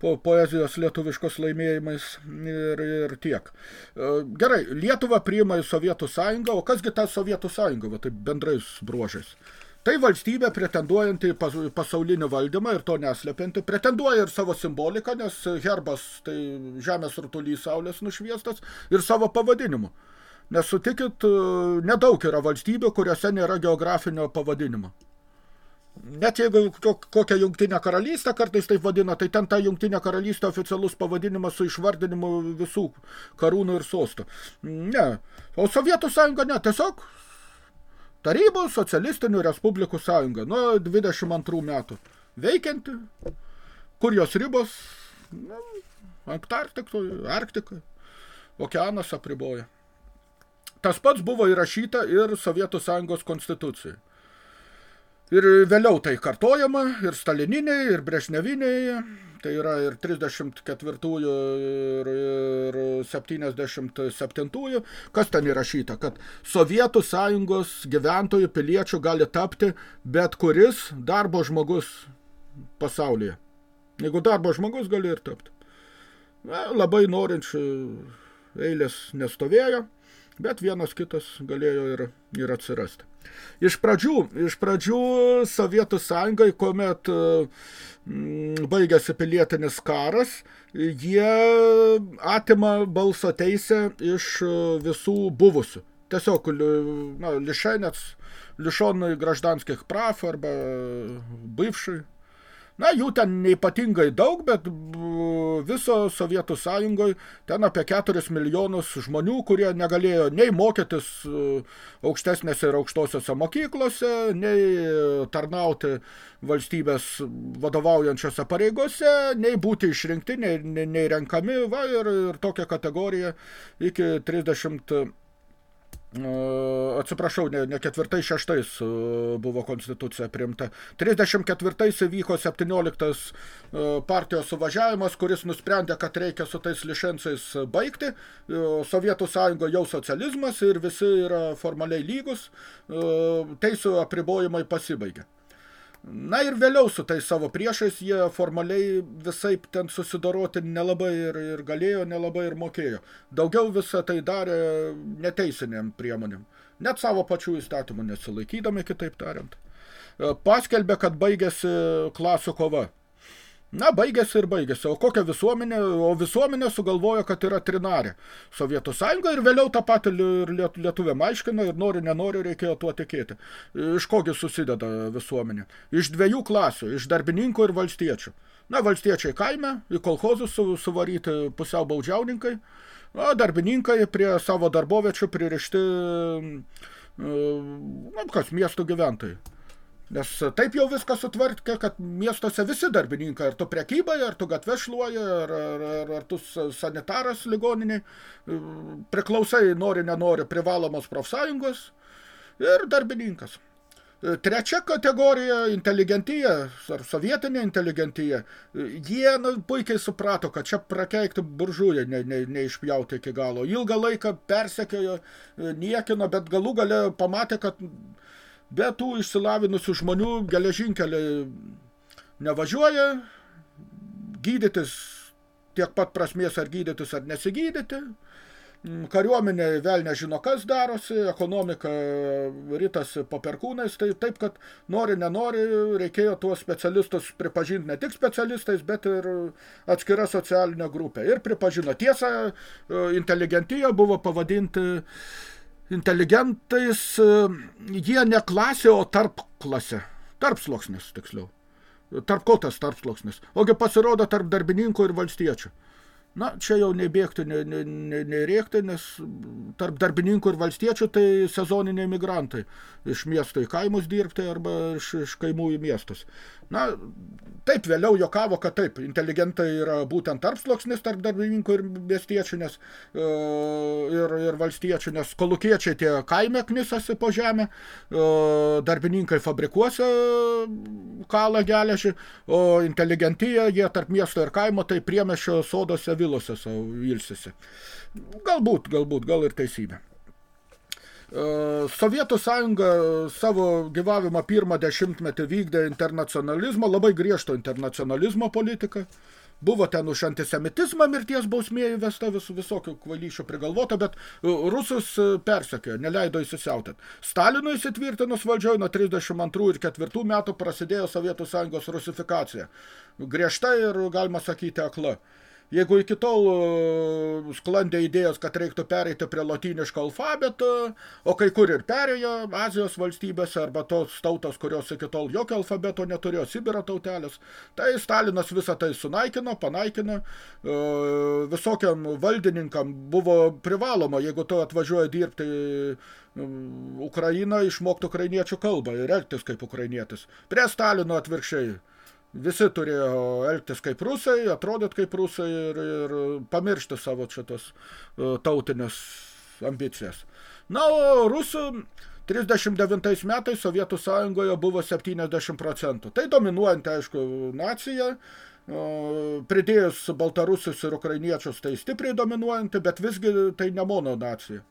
po poezijos lietuviškos laimėjimais ir, ir tiek. E, gerai, Lietuva priima į Sovietų sąjungą, o kasgi ta Sovietų sąjunga, va, taip bendrais bruožais? Tai valstybė pretenduojanti pasaulinį valdymą ir to neslepianti, pretenduoja ir savo simboliką, nes herbas tai žemės rutulys saulės nušviestas ir savo pavadinimu. Nes sutikit, nedaug yra valstybių, kuriuose nėra geografinio pavadinimo. Net jeigu kokią jungtinę karalystę kartais taip vadina, tai ten ta jungtinė karalystė oficialus pavadinimas su išvardinimu visų karūnų ir sostų. Ne. O Sovietų sąjunga ne, tiesiog Tarybų socialistinių respublikų sąjunga nuo 22 metų veikianti, kur jos ribos, na, Antarktikoje, Arktikoje, okeanas apriboja. Tas pats buvo įrašyta ir Sovietų sąjungos konstitucijai. Ir vėliau tai kartojama ir stalininiai, ir brežneviniai, tai yra ir 34 ir, ir 77 kas ten įrašyta, kad Sovietų sąjungos gyventojų piliečių gali tapti bet kuris darbo žmogus pasaulyje. Jeigu darbo žmogus gali ir tapti. Na, labai norinčių eilės nestovėjo, bet vienas kitas galėjo ir, ir atsirasti. Iš pradžių, iš pradžių Sovietų sąjungai, kuomet mm, baigėsi pilietinis karas, jie atima balso teisę iš e, visų buvusių. Tiesiog na, lišenės, lišonai graždanskih prav arba e, bivšai Na, jų ten neipatingai daug, bet viso Sovietų sąjungoje ten apie 4 milijonus žmonių, kurie negalėjo nei mokytis e, aukštesnėse ir aukštosiose mokyklose, nei tarnauti valstybės vadovaujančiose pareigose, nei būti išrinkti, nei, nei, nei renkami, va, ir, ir tokia kategorija iki 30 atsiprašau, ne, ne ketvirtais, šeštais buvo konstitucija priimta. 34 vyko 17 partijos suvažiavimas, kuris nusprendė, kad reikia su tais lišencais baigti. Sovietų sąjungo jau socializmas ir visi yra formaliai lygus, teisų apribojimai pasibaigė. Na ir vėliau su tais savo priešais jie formaliai visaip ten susidoroti nelabai ir, ir galėjo, nelabai ir mokėjo. Daugiau visą tai darė neteisiniam priemonėm. Net savo pačių įstatymų nesilaikydami, kitaip tariant. Paskelbė, kad baigėsi klasių kova. Na, baigėsi ir baigėsi. O kokia visuomenė? O visuomenė sugalvojo, kad yra trinarė. Sovietų sąjunga ir vėliau tą patį ir lietuviam aiškino ir nori, nenori reikėjo tuo tikėti. Iš kogi susideda visuomenė? Iš dviejų klasių, iš darbininkų ir valstiečių. Na, valstiečiai kaime, į kolhozus su, suvaryti pusiau baudžiauninkai, o darbininkai prie savo darbovečių pririšti, na, kas, miestų gyventojai. Nes taip jau viskas sutvarkė, kad miestuose visi darbininkai, ar tu prekybai, ar tu gatvė šluoji, ar, ar, ar, ar tu sanitaras ligoniniai, priklausai nori, nenori privalomos profsąjungos ir darbininkas. Trečia kategorija – inteligentija ar sovietinė inteligentija. Jie nu, puikiai suprato, kad čia prakeikti buržują ne, ne, neišpjauti iki galo. Ilgą laiką persekiojo, niekino, bet galų gale pamatė, kad Be tų išsilavinusių žmonių geležinkeliai nevažiuoja, gydytis tiek pat prasmės ar gydytis ar nesigydyti. Kariuomenė vėl nežino, kas darosi, ekonomika rytasi po perkūnais, tai taip, kad nori, nenori, reikėjo tuos specialistus pripažinti ne tik specialistais, bet ir atskira socialinė grupė. Ir pripažino. Tiesa, inteligentija buvo pavadinti inteligentais, e, jie ne klasė, o tarp klasė. Tarp sluoksnis, tiksliau. Tarp ko tas tarp sluoksnis? Ogi pasirodo tarp darbininkų ir valstiečių. Na, čia jau nei bėgti, nei, nei, nei, nei rėkti, nes tarp darbininkų ir valstiečių tai sezoniniai migrantai iš miesto į kaimus dirbti arba iš, iš kaimų į miestus. Na, taip, vėliau jokavo, kad taip, inteligentai yra būtent tarpsloksnis tarp darbininkų ir miestiečių nes, e, ir, ir valstiečių, nes kolukiečiai tie kaime knisasi po žemę, e, darbininkai fabrikuose kalą geležį, o inteligentija, jie tarp miesto ir kaimo, tai priemešio sodose vilose savo ilsisi. Galbūt, galbūt, gal ir teisybė. E, Sovietų sąjunga savo gyvavimą pirmą dešimtmetį vykdė internacionalizmo, labai griežto internacionalizmo politiką. Buvo ten už antisemitizmą mirties bausmė įvesta vis, visokių kvalyšių prigalvota, bet e, rusus e, persekė, neleido įsisiautant. Stalinui įsitvirtinus valdžioj nuo 32 ir 4 metų prasidėjo Sovietų sąjungos rusifikacija. Griežta ir, galima sakyti, akla. Jeigu iki tol e, sklandė idėjos, kad reiktų pereiti prie lotyniško alfabeto, o kai kur ir perėjo Azijos valstybėse, arba tos tautos, kurios iki tol jokio alfabeto neturėjo, Sibiro tautelės, tai Stalinas visą tai sunaikino, panaikino, e, visokiam valdininkam buvo privaloma, jeigu tu atvažiuoji dirbti e, Ukrainą, išmokti ukrainiečių kalbą ir elgtis kaip ukrainietis. Prie Stalino atvirkščiai Visi turėjo elgtis kaip rusai, atrodyt kaip rusai ir, ir pamiršti savo šitas e, tautinės ambicijas. Na, o rusų 39 metais Sovietų sąjungoje buvo 70 procentų. Tai dominuojant, aišku, nacija, e, pridėjus baltarusius ir ukrainiečius, tai stipriai dominuojanti, bet visgi tai ne mono nacija.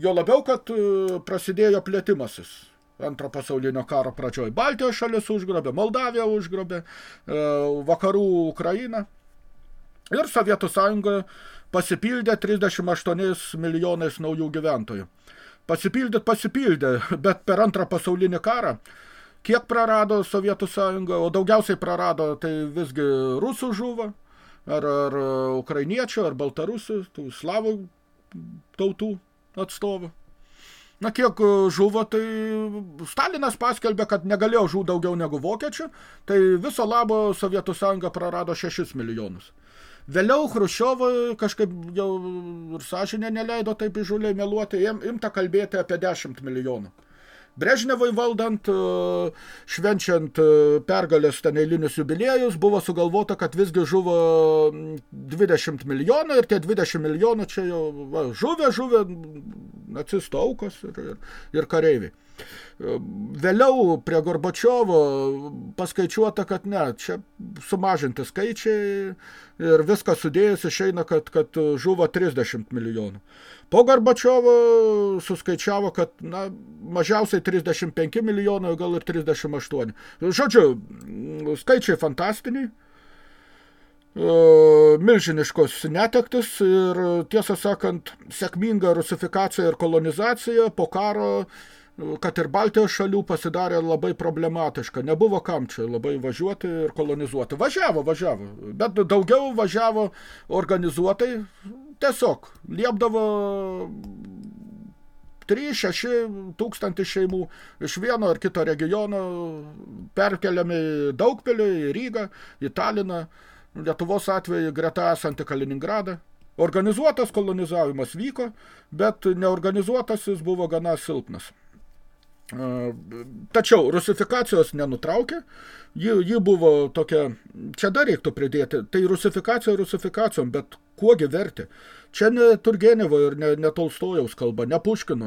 Jo labiau, kad e, prasidėjo plėtimasis antro pasaulinio karo pradžioj. Baltijos šalis užgrobė, Moldavija užgrobė, e, vakarų Ukraina. Ir Sovietų sąjunga pasipildė 38 milijonais naujų gyventojų. Pasipildė, pasipildė, bet per antrą pasaulinį karą kiek prarado Sovietų sąjunga, o daugiausiai prarado tai visgi rusų žuvo, ar, ar ukrainiečių, ar baltarusių, tų slavų tautų atstovų. Na, kiek e, žuvo, tai Stalinas paskelbė, kad negalėjo žų daugiau negu vokiečių, tai viso labo Sovietų sąjunga prarado 6 milijonus. Vėliau Hruščiovui kažkaip jau ir sąžinė neleido taip įžuliai meluoti, imta kalbėti apie 10 milijonų. Brežnevui valdant, e, švenčiant e, pergalės ten eilinius jubiliejus, buvo sugalvota, kad visgi žuvo 20 milijonų ir tie 20 milijonų čia jau va, žuvė, žuvė nacistų aukos ir, ir, ir kareiviai. Vėliau prie Gorbačiovo paskaičiuota, kad ne, čia sumažinti skaičiai ir viską sudėjus išeina, kad, kad žuvo 30 milijonų. Po Gorbačiovo suskaičiavo, kad na, mažiausiai 35 milijonų, gal ir 38. Žodžiu, skaičiai fantastiniai milžiniškos netektis ir tiesą sakant, sėkminga rusifikacija ir kolonizacija po karo kad ir Baltijos šalių pasidarė labai problematiška. Nebuvo kam čia labai važiuoti ir kolonizuoti. Važiavo, važiavo, bet daugiau važiavo organizuotai, tiesiog liepdavo 3-6 tūkstantį šeimų iš vieno ar kito regiono perkeliami Daugpilį, į Rygą, į Taliną, Lietuvos atveju greta esantį Kaliningradą. Organizuotas kolonizavimas vyko, bet neorganizuotas jis buvo gana silpnas. Tačiau rusifikacijos nenutraukė, ji, ji buvo tokia, čia dar reiktų pridėti, tai rusifikacija rusifikacijom, bet kuogi verti. Čia ne Turgenevo ir ne, ne Tolstojaus kalba, ne Puškino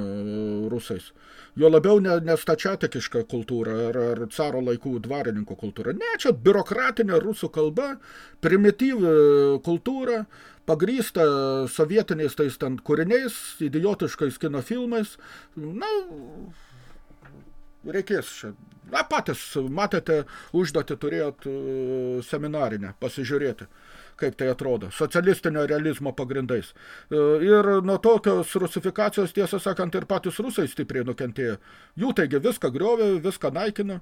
rusais. Jo labiau ne, ne stačiatikiška kultūra ar, ar caro laikų dvarininkų kultūra. Ne, čia biurokratinė rusų kalba, primityvi kultūra, pagrįsta sovietiniais tais ten kūriniais, idiotiškais kino filmais. Na, reikės čia. Na, patys matėte, užduotį turėjot e, seminarinę pasižiūrėti, kaip tai atrodo, socialistinio realizmo pagrindais. E, ir nuo tokios rusifikacijos, tiesą sakant, ir patys rusai stipriai nukentėjo. Jų taigi viską griovė, viską naikino.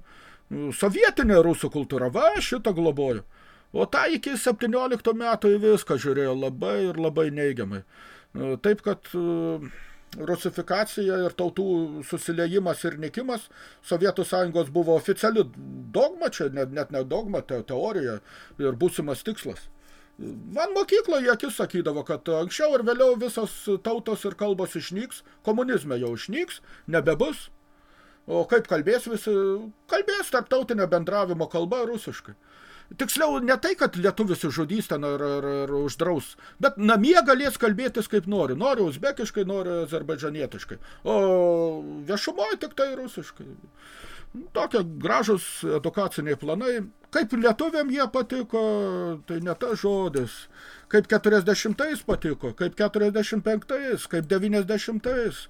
Sovietinė rusų kultūra, va, šitą globoju. O tą iki 17 metų į viską žiūrėjo labai ir labai neigiamai. E, taip, kad rusifikacija ir tautų susiliejimas ir nikimas Sovietų sąjungos buvo oficiali dogma, čia net, net ne dogma, te, teorija ir būsimas tikslas. Man mokykloje akis sakydavo, kad anksčiau ir vėliau visos tautos ir kalbos išnyks, komunizme jau išnyks, nebebus. O kaip kalbės visi? Kalbės tarptautinio bendravimo kalba rusiškai. Tiksliau, ne tai, kad lietuvis žudys ten ar, ar, ar uždraus, bet namie galės kalbėtis kaip nori. Nori uzbekiškai, nori azerbaidžanietiškai. O viešumoje tik tai rusiškai. Tokie gražus edukaciniai planai. Kaip lietuviam jie patiko, tai ne tas žodis. Kaip 40 patiko, kaip 45, kaip 90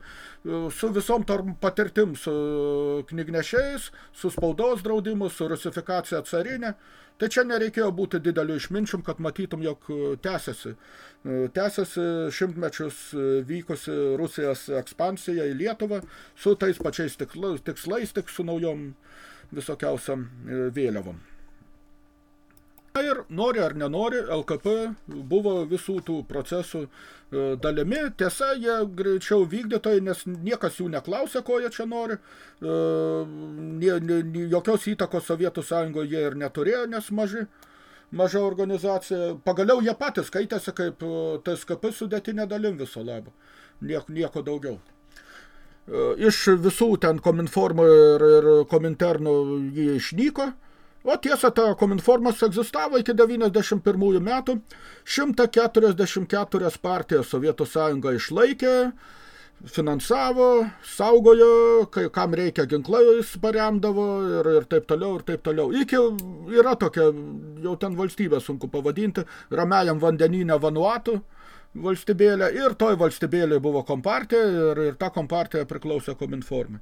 su visom tom patirtim, su knygnešiais, su spaudos draudimu, su rusifikacija carinė. Tai čia nereikėjo būti dideliu išminčium, kad matytum, jog tęsiasi. E, tęsiasi šimtmečius e, vykusi Rusijos ekspansija į Lietuvą su tais pačiais tikslais, tik su naujom visokiausiam vėliavom. Ir nori ar nenori, LKP buvo visų tų procesų e, dalimi. Tiesa, jie greičiau vykdytojai, nes niekas jų neklausė, ko jie čia nori. E, jokios įtakos Sovietų sąjungoje jie ir neturėjo, nes maži maža organizacija. Pagaliau jie patys skaitėsi kaip e, TSKP sudėtinė dalim viso labo. Nieko, nieko daugiau. Iš visų ten kominformų ir, ir kominternų jie išnyko. O tiesa, ta kominformas egzistavo iki 91 metų, 144 partijas Sovietų sąjunga išlaikė, finansavo, saugojo, kai kam reikia ginklais paremdavo ir, ir taip toliau, ir taip toliau. Iki yra tokia, jau ten valstybė sunku pavadinti, ramiajam vandeninė Vanuatu valstybėlė ir toj valstybėlė buvo kompartija ir, ir ta kompartija priklausė kominformai.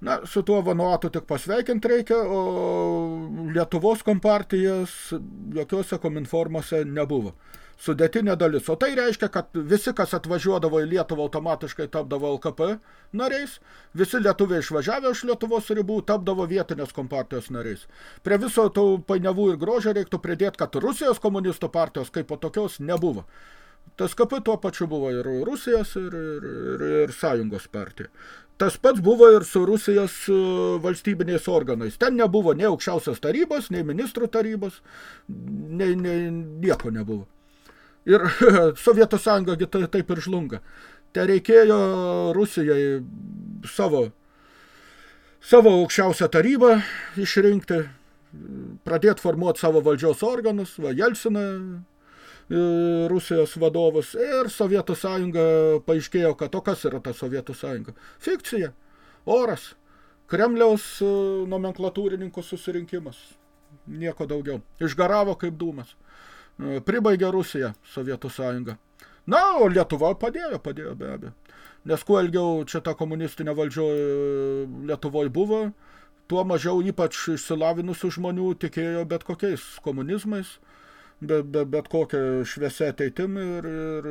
Na, su tuo Vanuatu tik pasveikinti reikia, o Lietuvos kompartijas jokiuose kominformuose nebuvo. Sudėtinė dalis. O tai reiškia, kad visi, kas atvažiuodavo į Lietuvą, automatiškai tapdavo LKP nariais, visi lietuviai išvažiavę iš Lietuvos ribų tapdavo vietinės kompartijos nariais. Prie viso tų painiavų ir grožio reiktų pridėti, kad Rusijos komunistų partijos kaip po tokios nebuvo. Tas KP tuo pačiu buvo ir Rusijos, ir, ir, ir, ir Sąjungos partija. Tas pats buvo ir su Rusijos e, valstybiniais organais. Ten nebuvo nei aukščiausios tarybos, nei ministrų tarybos, nei, nei nieko nebuvo. Ir Sovietų sąjunga tai, taip ir žlunga. Te reikėjo Rusijai savo, savo aukščiausią tarybą išrinkti, pradėti formuoti savo valdžios organus, va, Jelsiną Rusijos vadovus ir Sovietų sąjunga paaiškėjo, kad o kas yra ta Sovietų sąjunga? Fikcija, oras, Kremliaus e, nomenklatūrininkų susirinkimas, nieko daugiau. Išgaravo kaip dūmas. E, pribaigė Rusija, Sovietų sąjunga. Na, o Lietuva padėjo, padėjo be abejo. Nes kuo ilgiau čia ta komunistinė valdžio e, Lietuvoje buvo, tuo mažiau ypač išsilavinusių žmonių tikėjo bet kokiais komunizmais, bet, bet, bet kokią šviesę ateitim ir, ir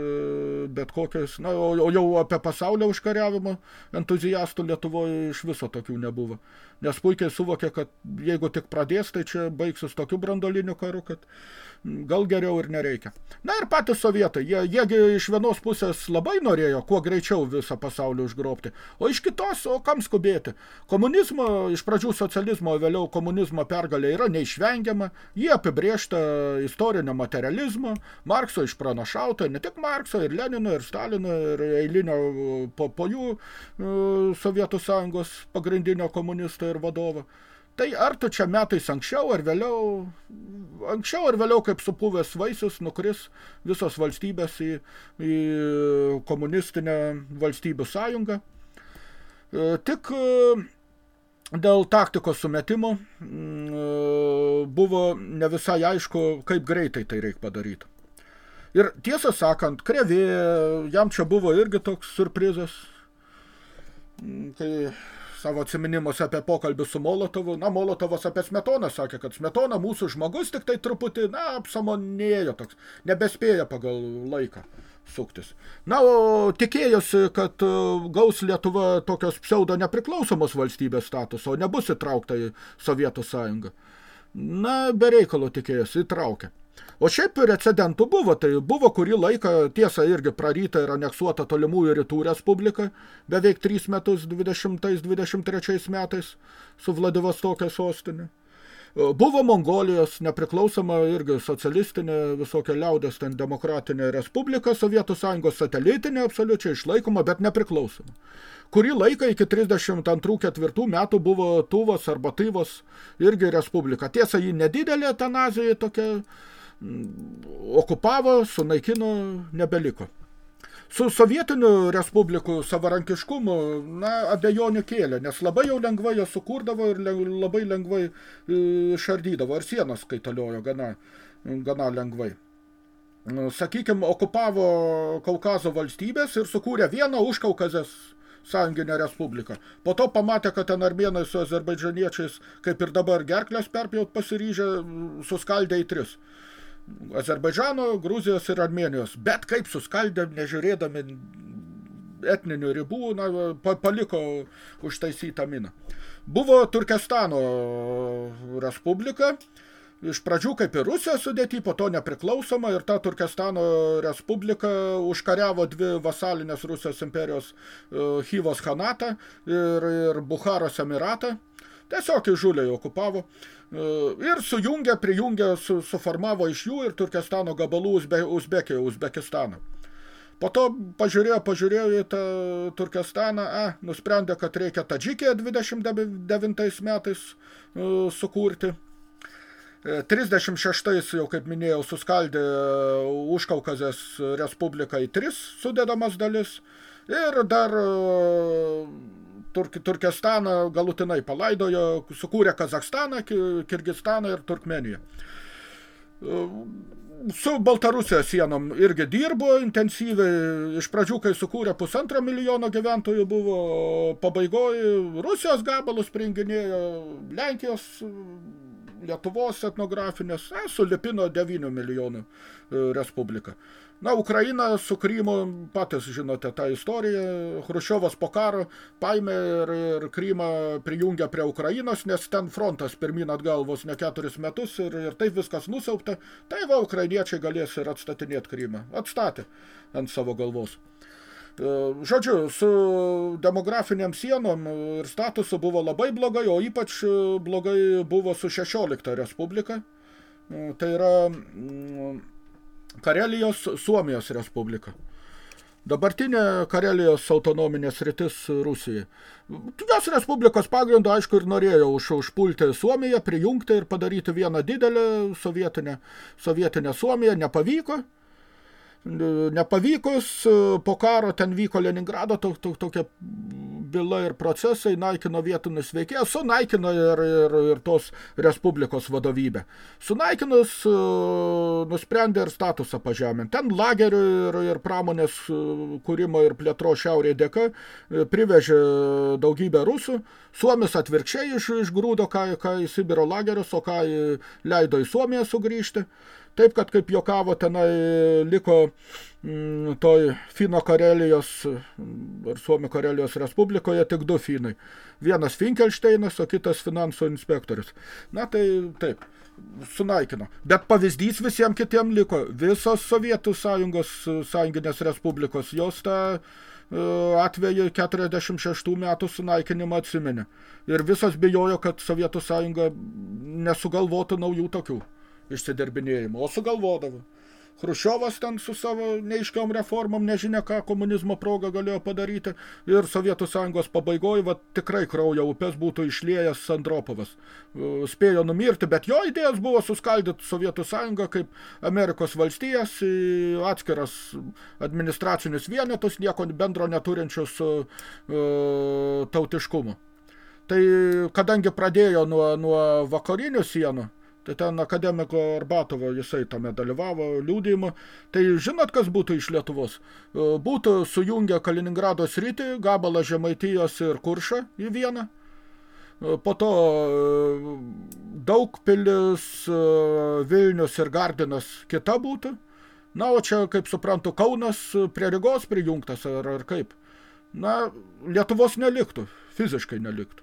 bet kokias, na, o, o jau apie pasaulio užkariavimą entuziastų Lietuvoje iš viso tokių nebuvo. Nes puikiai suvokė, kad jeigu tik pradės, tai čia baigsis tokiu brandoliniu karu, kad gal geriau ir nereikia. Na ir patys sovietai, jie, jiegi iš vienos pusės labai norėjo kuo greičiau visą pasaulį užgrobti, o iš kitos, o kam skubėti? Komunizmo, iš pradžių socializmo, vėliau komunizmo pergalė yra neišvengiama, jie apibrėžta istorinio materializmo, Markso išpranašauta, ne tik Markso, ir Lenino, ir Stalino, ir eilinio po, po jų Sovietų sąjungos pagrindinio komunisto ir vadovo. Tai ar tu čia metais anksčiau ar vėliau, anksčiau ar vėliau kaip supuvęs vaisius nukris visos valstybės į, į komunistinę valstybių sąjungą. E, tik e, dėl taktikos sumetimo e, buvo ne visai aišku, kaip greitai tai reikia padaryti. Ir tiesą sakant, Krevė, jam čia buvo irgi toks surprizas, kai savo atsiminimuose apie pokalbį su Molotovu. Na, Molotovas apie Smetoną sakė, kad Smetona mūsų žmogus tik tai truputį, na, apsamonėjo toks, nebespėja pagal laiką suktis. Na, o tikėjosi, kad e, gaus Lietuva tokios pseudo nepriklausomos valstybės statuso, nebus įtraukta į Sovietų sąjungą. Na, be reikalo tikėjosi, įtraukė. O šiaip precedentų buvo, tai buvo kurį laiką, tiesa, irgi praryta ir aneksuota tolimųjų rytų respublika, beveik 3 metus 20-23 metais su Vladivostokė sostinė. Buvo Mongolijos nepriklausoma irgi socialistinė visokia liaudės ten demokratinė respublika, Sovietų sąjungos satelitinė absoliučiai išlaikoma, bet nepriklausoma. Kurį laiką iki 32-4 metų buvo Tuvos arba Tyvos irgi respublika. Tiesa, ji nedidelė ten Azijoje tokia, okupavo, sunaikino, nebeliko. Su sovietiniu respublikų savarankiškumu, na, abejonių kėlė, nes labai jau lengvai ją sukurdavo ir labai lengvai e, šardydavo, ir sienas kaitaliojo gana, gana lengvai. Sakykime, okupavo Kaukazo valstybės ir sukūrė vieną užkaukazės sąjunginę respubliką. Po to pamatė, kad ten armėnai su azerbaidžaniečiais, kaip ir dabar gerklės perpjaut pasiryžę, suskaldė į tris. Azerbaidžano, Gruzijos ir Armenijos. Bet kaip suskaldė, nežiūrėdami etninių ribų, na, paliko užtaisytą miną. Buvo Turkestano respublika, iš pradžių kaip ir Rusija sudėti, po to nepriklausoma ir ta Turkestano respublika užkariavo dvi vasalinės Rusijos imperijos uh, Hyvos Hanatą ir, ir Buharos Emiratą. Tiesiog įžuliai okupavo. E, ir sujungė, prijungė, su, suformavo iš jų ir Turkestano gabalų Uzbe, Uzbekiją, Uzbekistaną. Po to pažiūrėjo, pažiūrėjo į tą Turkestaną, a, nusprendė, kad reikia Tadžikiją 29 metais uh, sukurti. 36 e, jau, kaip minėjau, suskaldė Užkaukazės Respubliką į tris sudėdamas dalis ir dar uh, Turk, Turkestaną galutinai palaidojo, sukūrė Kazakstaną, Kirgistaną ir Turkmeniją. Su Baltarusijos sienom irgi dirbo intensyviai, iš pradžių, kai sukūrė pusantro milijono gyventojų buvo, pabaigoje Rusijos gabalus pringinėjo, Lenkijos, Lietuvos etnografinės, sulipino 9 milijonų e, respubliką. Na, Ukraina su Krymu, patys žinote tą istoriją, Hruščiovas po karo paėmė ir, ir Krymą prijungė prie Ukrainos, nes ten frontas pirmin atgal vos ne keturis metus ir, ir taip viskas nusiaupta, tai va, ukrainiečiai galės ir atstatinėti Krymą. Atstatė ant savo galvos. E, žodžiu, su demografiniam sienom ir statusu buvo labai blogai, o ypač blogai buvo su 16 Respublika. E, tai yra Karelijos Suomijos Respublika. Dabartinė Karelijos autonominės rytis Rusijai. Jos Respublikos pagrindu, aišku, ir norėjo už, užpulti Suomiją, prijungti ir padaryti vieną didelę sovietinę, sovietinę Suomiją. Nepavyko. Nepavykus, po karo ten vyko Leningrado to, to, tokia byla ir procesai naikino vietinius veikėjus, sunaikino ir, ir, ir tos respublikos vadovybę. Sunaikinus nusprendė ir statusą pažeminti. Ten lagerių ir, ir pramonės kūrimo ir plėtro šiaurė dėka privežė daugybę rusų. Suomis atvirkščiai iš, iš grūdo, ką, ką į Sibiro lagerius, o ką leido į Suomiją sugrįžti. Taip, kad kaip jokavo tenai liko mm, toj Fino Karelijos ar Suomio Karelijos Respublikoje tik du Finai. Vienas Finkelšteinas, o kitas finansų inspektorius. Na tai taip, sunaikino. Bet pavyzdys visiems kitiem liko. Visos Sovietų sąjungos sąjunginės respublikos, jos tą e, atveju 46 metų sunaikinimą atsimenė. Ir visos bijojo, kad Sovietų sąjunga nesugalvotų naujų tokių išsidirbinėjimų, o sugalvodavo. Hruščiovas ten su savo neiškiom reformom nežinia ką komunizmo proga galėjo padaryti ir Sovietų sąjungos pabaigoje va, tikrai kraujo upės būtų išliejęs Andropovas. Spėjo numirti, bet jo idėjas buvo suskaldyti Sovietų sąjungą kaip Amerikos valstijas į atskiras administracinius vienetus, nieko bendro neturinčius uh, tautiškumu. Tai kadangi pradėjo nuo, nuo vakarinių sienų, Tai ten akademiko Arbatovo jisai tame dalyvavo liūdėjimu. Tai žinot, kas būtų iš Lietuvos? E, būtų sujungę Kaliningrado sritį, gabalą Žemaitijos ir Kuršą į vieną. E, po to e, Daugpilis, Vilnius ir Gardinas kita būtų. Na, o čia, kaip suprantu, Kaunas prie Rygos prijungtas ar, ar kaip. Na, Lietuvos neliktų, fiziškai neliktų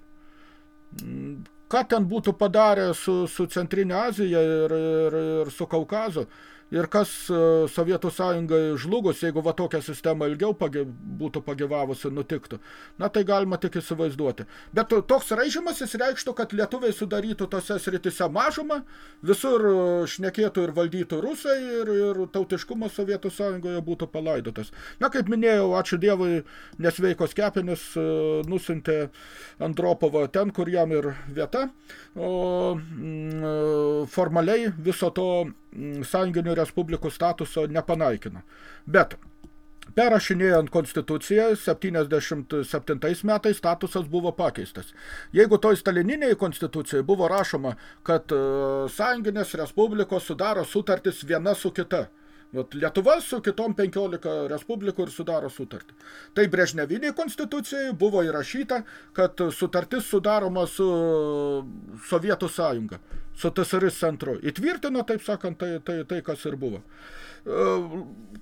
ką ten būtų padarę su, su Centrinė Azija ir, ir, ir su Kaukazu, ir kas e, Sovietų sąjungai žlugus, jeigu va tokią sistemą ilgiau pagi, būtų pagyvavusi, nutiktų. Na, tai galima tik įsivaizduoti. Bet toks raižymas jis reikštų, kad lietuviai sudarytų tose sritise mažumą, visur e, šnekėtų ir valdytų rusai, ir, ir tautiškumas Sovietų sąjungoje būtų palaidotas. Na, kaip minėjau, ačiū Dievui, nesveikos kepenis e, nusintė Andropovo ten, kur jam ir vieta, o mm, formaliai viso to sąjunginių respublikų statuso nepanaikino. Bet Perrašinėjant konstituciją 77 metais statusas buvo pakeistas. Jeigu toj stalininiai konstitucijai buvo rašoma, kad e, sąjunginės respublikos sudaro sutartis viena su kita – Lietuva su kitom 15 respublikų ir sudaro sutartį. Tai Brežneviniai konstitucijai buvo įrašyta, kad sutartis sudaroma su Sovietų sąjunga, su TSRS centru. Įtvirtino, taip sakant, tai, tai, tai kas ir buvo. E,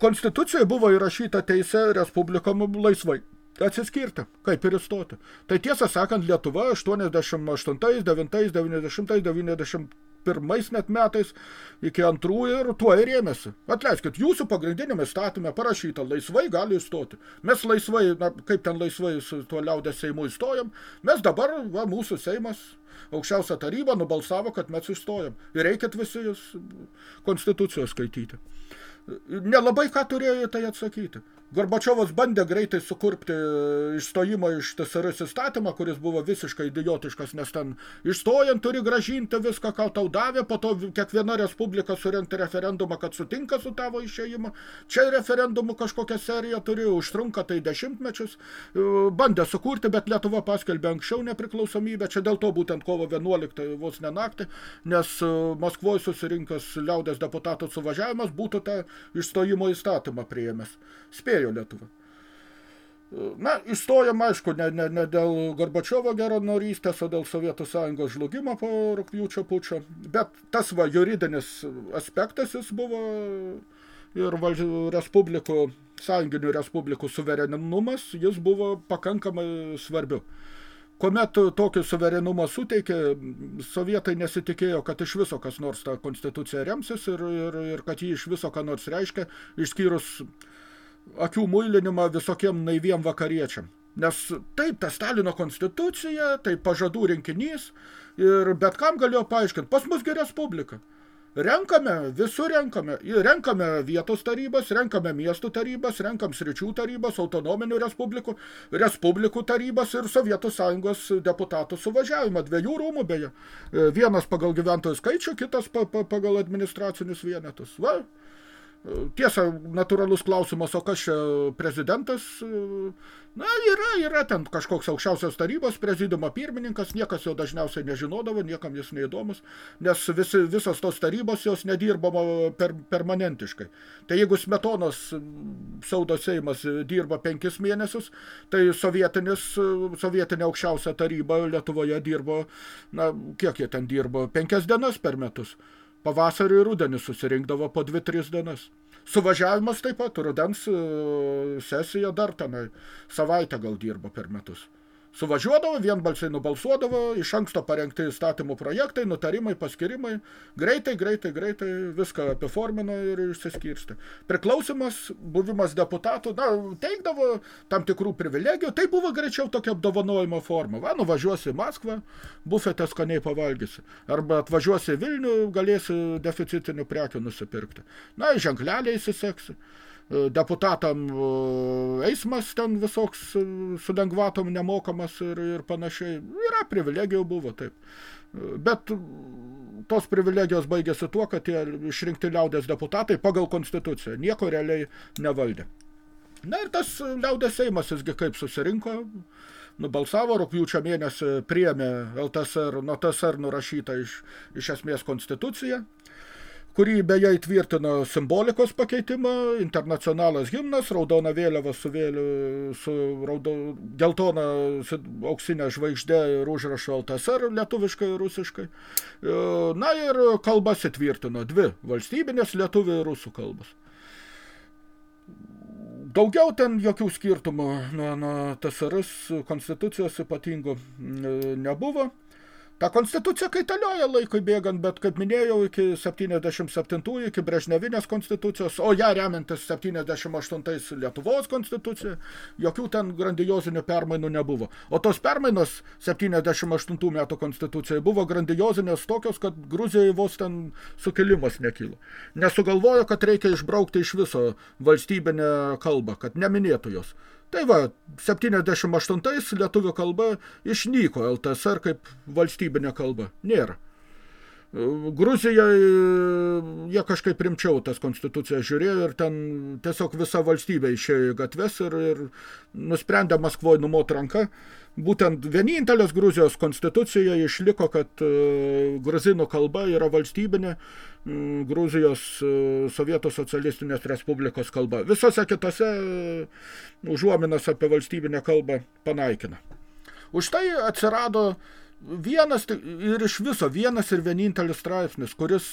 konstitucijoje buvo įrašyta teisė respublikom laisvai atsiskirti, kaip ir įstoti. Tai tiesą sakant, Lietuva 88, 9, 90, 91 pirmais net metais iki antrų ir tuo ir rėmėsi. Atleiskit, jūsų pagrindinėme statyme parašyta, laisvai gali įstoti. Mes laisvai, na, kaip ten laisvai su tuo liaudės Seimu įstojom, mes dabar, va, mūsų Seimas, aukščiausia taryba nubalsavo, kad mes įstojom. Ir reikit visi konstitucijos skaityti. Nelabai ką turėjo tai atsakyti. Gorbačiovas bandė greitai sukurpti e, išstojimo iš TSRS įstatymą, kuris buvo visiškai idiotiškas, nes ten išstojant turi gražinti viską, ką tau davė, po to kiekviena respublika surengti referendumą, kad sutinka su tavo išėjimu. Čia referendumų kažkokią seriją turi, užtrunka tai dešimtmečius. E, bandė sukurti, bet Lietuva paskelbė anksčiau nepriklausomybę, čia dėl to būtent kovo 11 vos nenaktį, nes e, Maskvoje susirinkęs liaudės deputatų suvažiavimas būtų tą išstojimo įstatymą priėmęs. Spėjo Lietuva. Na, įstojom, aišku, ne, ne, ne dėl Gorbačiovo geronorystės, o dėl Sovietų Sąjungos žlugimo po rūpjūčio pučio, bet tas va juridinis aspektas jis buvo ir respublikų, sąjunginių respublikų suverenumas, jis buvo pakankamai svarbiu. Kuomet tokį suverenumą suteikė, sovietai nesitikėjo, kad iš viso kas nors tą konstituciją remsis ir, ir, ir kad jį iš viso ką nors reiškia, išskyrus akių muilinimą visokiem naiviem vakariečiam. Nes taip, ta Stalino konstitucija, tai pažadų rinkinys ir bet kam galėjo paaiškinti, pas mus gi respublika. Renkame, visur renkame. Renkame vietos tarybas, renkame miestų tarybas, renkam sričių tarybas, autonominių respublikų, respublikų tarybas ir Sovietų sąjungos deputatų suvažiavimą. Dviejų rūmų beje. Vienas pagal gyventojų skaičių, kitas pa, pa, pagal administracinius vienetus. Va, Tiesa, natūralus klausimas, o kas čia prezidentas? Na, yra, yra ten kažkoks aukščiausios tarybos prezidiumo pirmininkas, niekas jo dažniausiai nežinodavo, niekam jis neįdomus, nes visi, visos tos tarybos jos nedirbama per, permanentiškai. Tai jeigu Smetonos pseudo Seimas dirba penkis mėnesius, tai sovietinis, sovietinė aukščiausia taryba Lietuvoje dirbo, na, kiek jie ten dirbo, penkias dienas per metus. Pavasarį ir rudenį susirinkdavo po 2-3 dienas. Suvažiavimas taip pat, rudens e, sesija dar tenai savaitę gal dirbo per metus. Suvažiuodavo, vienbalsiai nubalsuodavo, iš anksto parengti įstatymų projektai, nutarimai, paskirimai, greitai, greitai, greitai viską apiformino ir išsiskirsti. Priklausimas, buvimas deputatų, na, teikdavo tam tikrų privilegijų, tai buvo greičiau tokia apdovanojimo forma. Va, nuvažiuosi į Maskvą, bufetę skaniai pavalgysi. Arba atvažiuosi į Vilnių, galėsi deficitinių prekių nusipirkti. Na, ženkleliai įsiseksi. E, deputatam e, eismas ten visoks e, su lengvatom nemokamas ir, ir panašiai. Yra privilegijų buvo, taip. Bet tos privilegijos baigėsi tuo, kad tie išrinkti liaudės deputatai pagal konstituciją nieko realiai nevaldė. Na ir tas liaudės seimas visgi kaip susirinko, nubalsavo, rūpjūčio mėnesį priėmė LTSR, nuo TSR nurašytą iš, iš esmės konstituciją kurį beje įtvirtino simbolikos pakeitimą, internacionalas himnas, raudona vėliava su, vėliu, su raudo, geltona auksinė žvaigždė ir užrašo LTSR lietuviškai ir rusiškai. E, na ir kalbas įtvirtino dvi valstybinės lietuvių ir rusų kalbas. Daugiau ten jokių skirtumų nuo, nuo TSRS konstitucijos ypatingų nebuvo. Ta konstitucija kaitalioja laikui bėgant, bet, kaip minėjau, iki 77-ųjų, iki Brežnevinės konstitucijos, o ją remiantis 78-ais Lietuvos konstitucija, jokių ten grandiozinių permainų nebuvo. O tos permainos 78 metų konstitucijai buvo grandiozinės tokios, kad Gruzijai vos ten sukilimas nekilo. Nesugalvojo, kad reikia išbraukti iš viso valstybinę kalbą, kad neminėtų jos. Tai va, 78-ais lietuvių kalba išnyko LTSR kaip valstybinė kalba. Nėra. Gruzijai jie kažkaip rimčiau tas konstitucijas žiūrėjo ir ten tiesiog visa valstybė išėjo į gatves ir, ir nusprendė Maskvoje numot ranką. Būtent vienintelės Gruzijos konstitucija išliko, kad uh, gruzinų kalba yra valstybinė um, Gruzijos uh, Sovietų socialistinės respublikos kalba. Visose kitose užuominas apie valstybinę kalbą panaikina. Už tai atsirado uh, vienas ir iš viso vienas ir vienintelis straipsnis, kuris,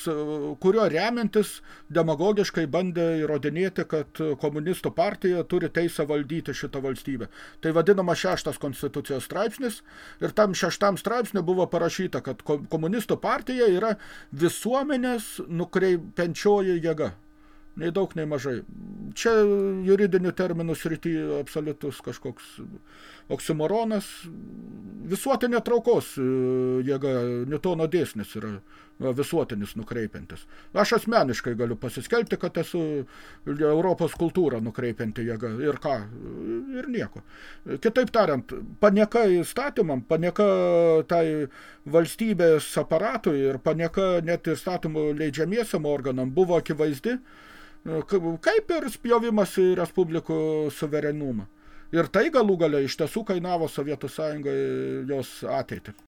kurio remiantis demagogiškai bandė įrodinėti, kad komunistų partija turi teisę valdyti šitą valstybę. Tai vadinama šeštas konstitucijos straipsnis ir tam šeštam straipsniu buvo parašyta, kad komunistų partija yra visuomenės nukreipiančioji jėga. Nei daug, nei mažai. Čia juridinių terminų srity absoliutus kažkoks oksimoronas. Visuotinė traukos e, jėga, Newtono dėsnis yra visuotinis nukreipiantis. Aš asmeniškai galiu pasiskelbti, kad esu Europos kultūrą nukreipianti jėga. Ir ką? Ir nieko. Kitaip tariant, panieka įstatymam, panieka tai valstybės aparatui ir panieka net įstatymų leidžiamiesiam organam buvo akivaizdi, kaip ir spjovimas į respublikų suverenumą. Ir tai galų galia iš tiesų kainavo Sovietų Sąjungai jos ateitį.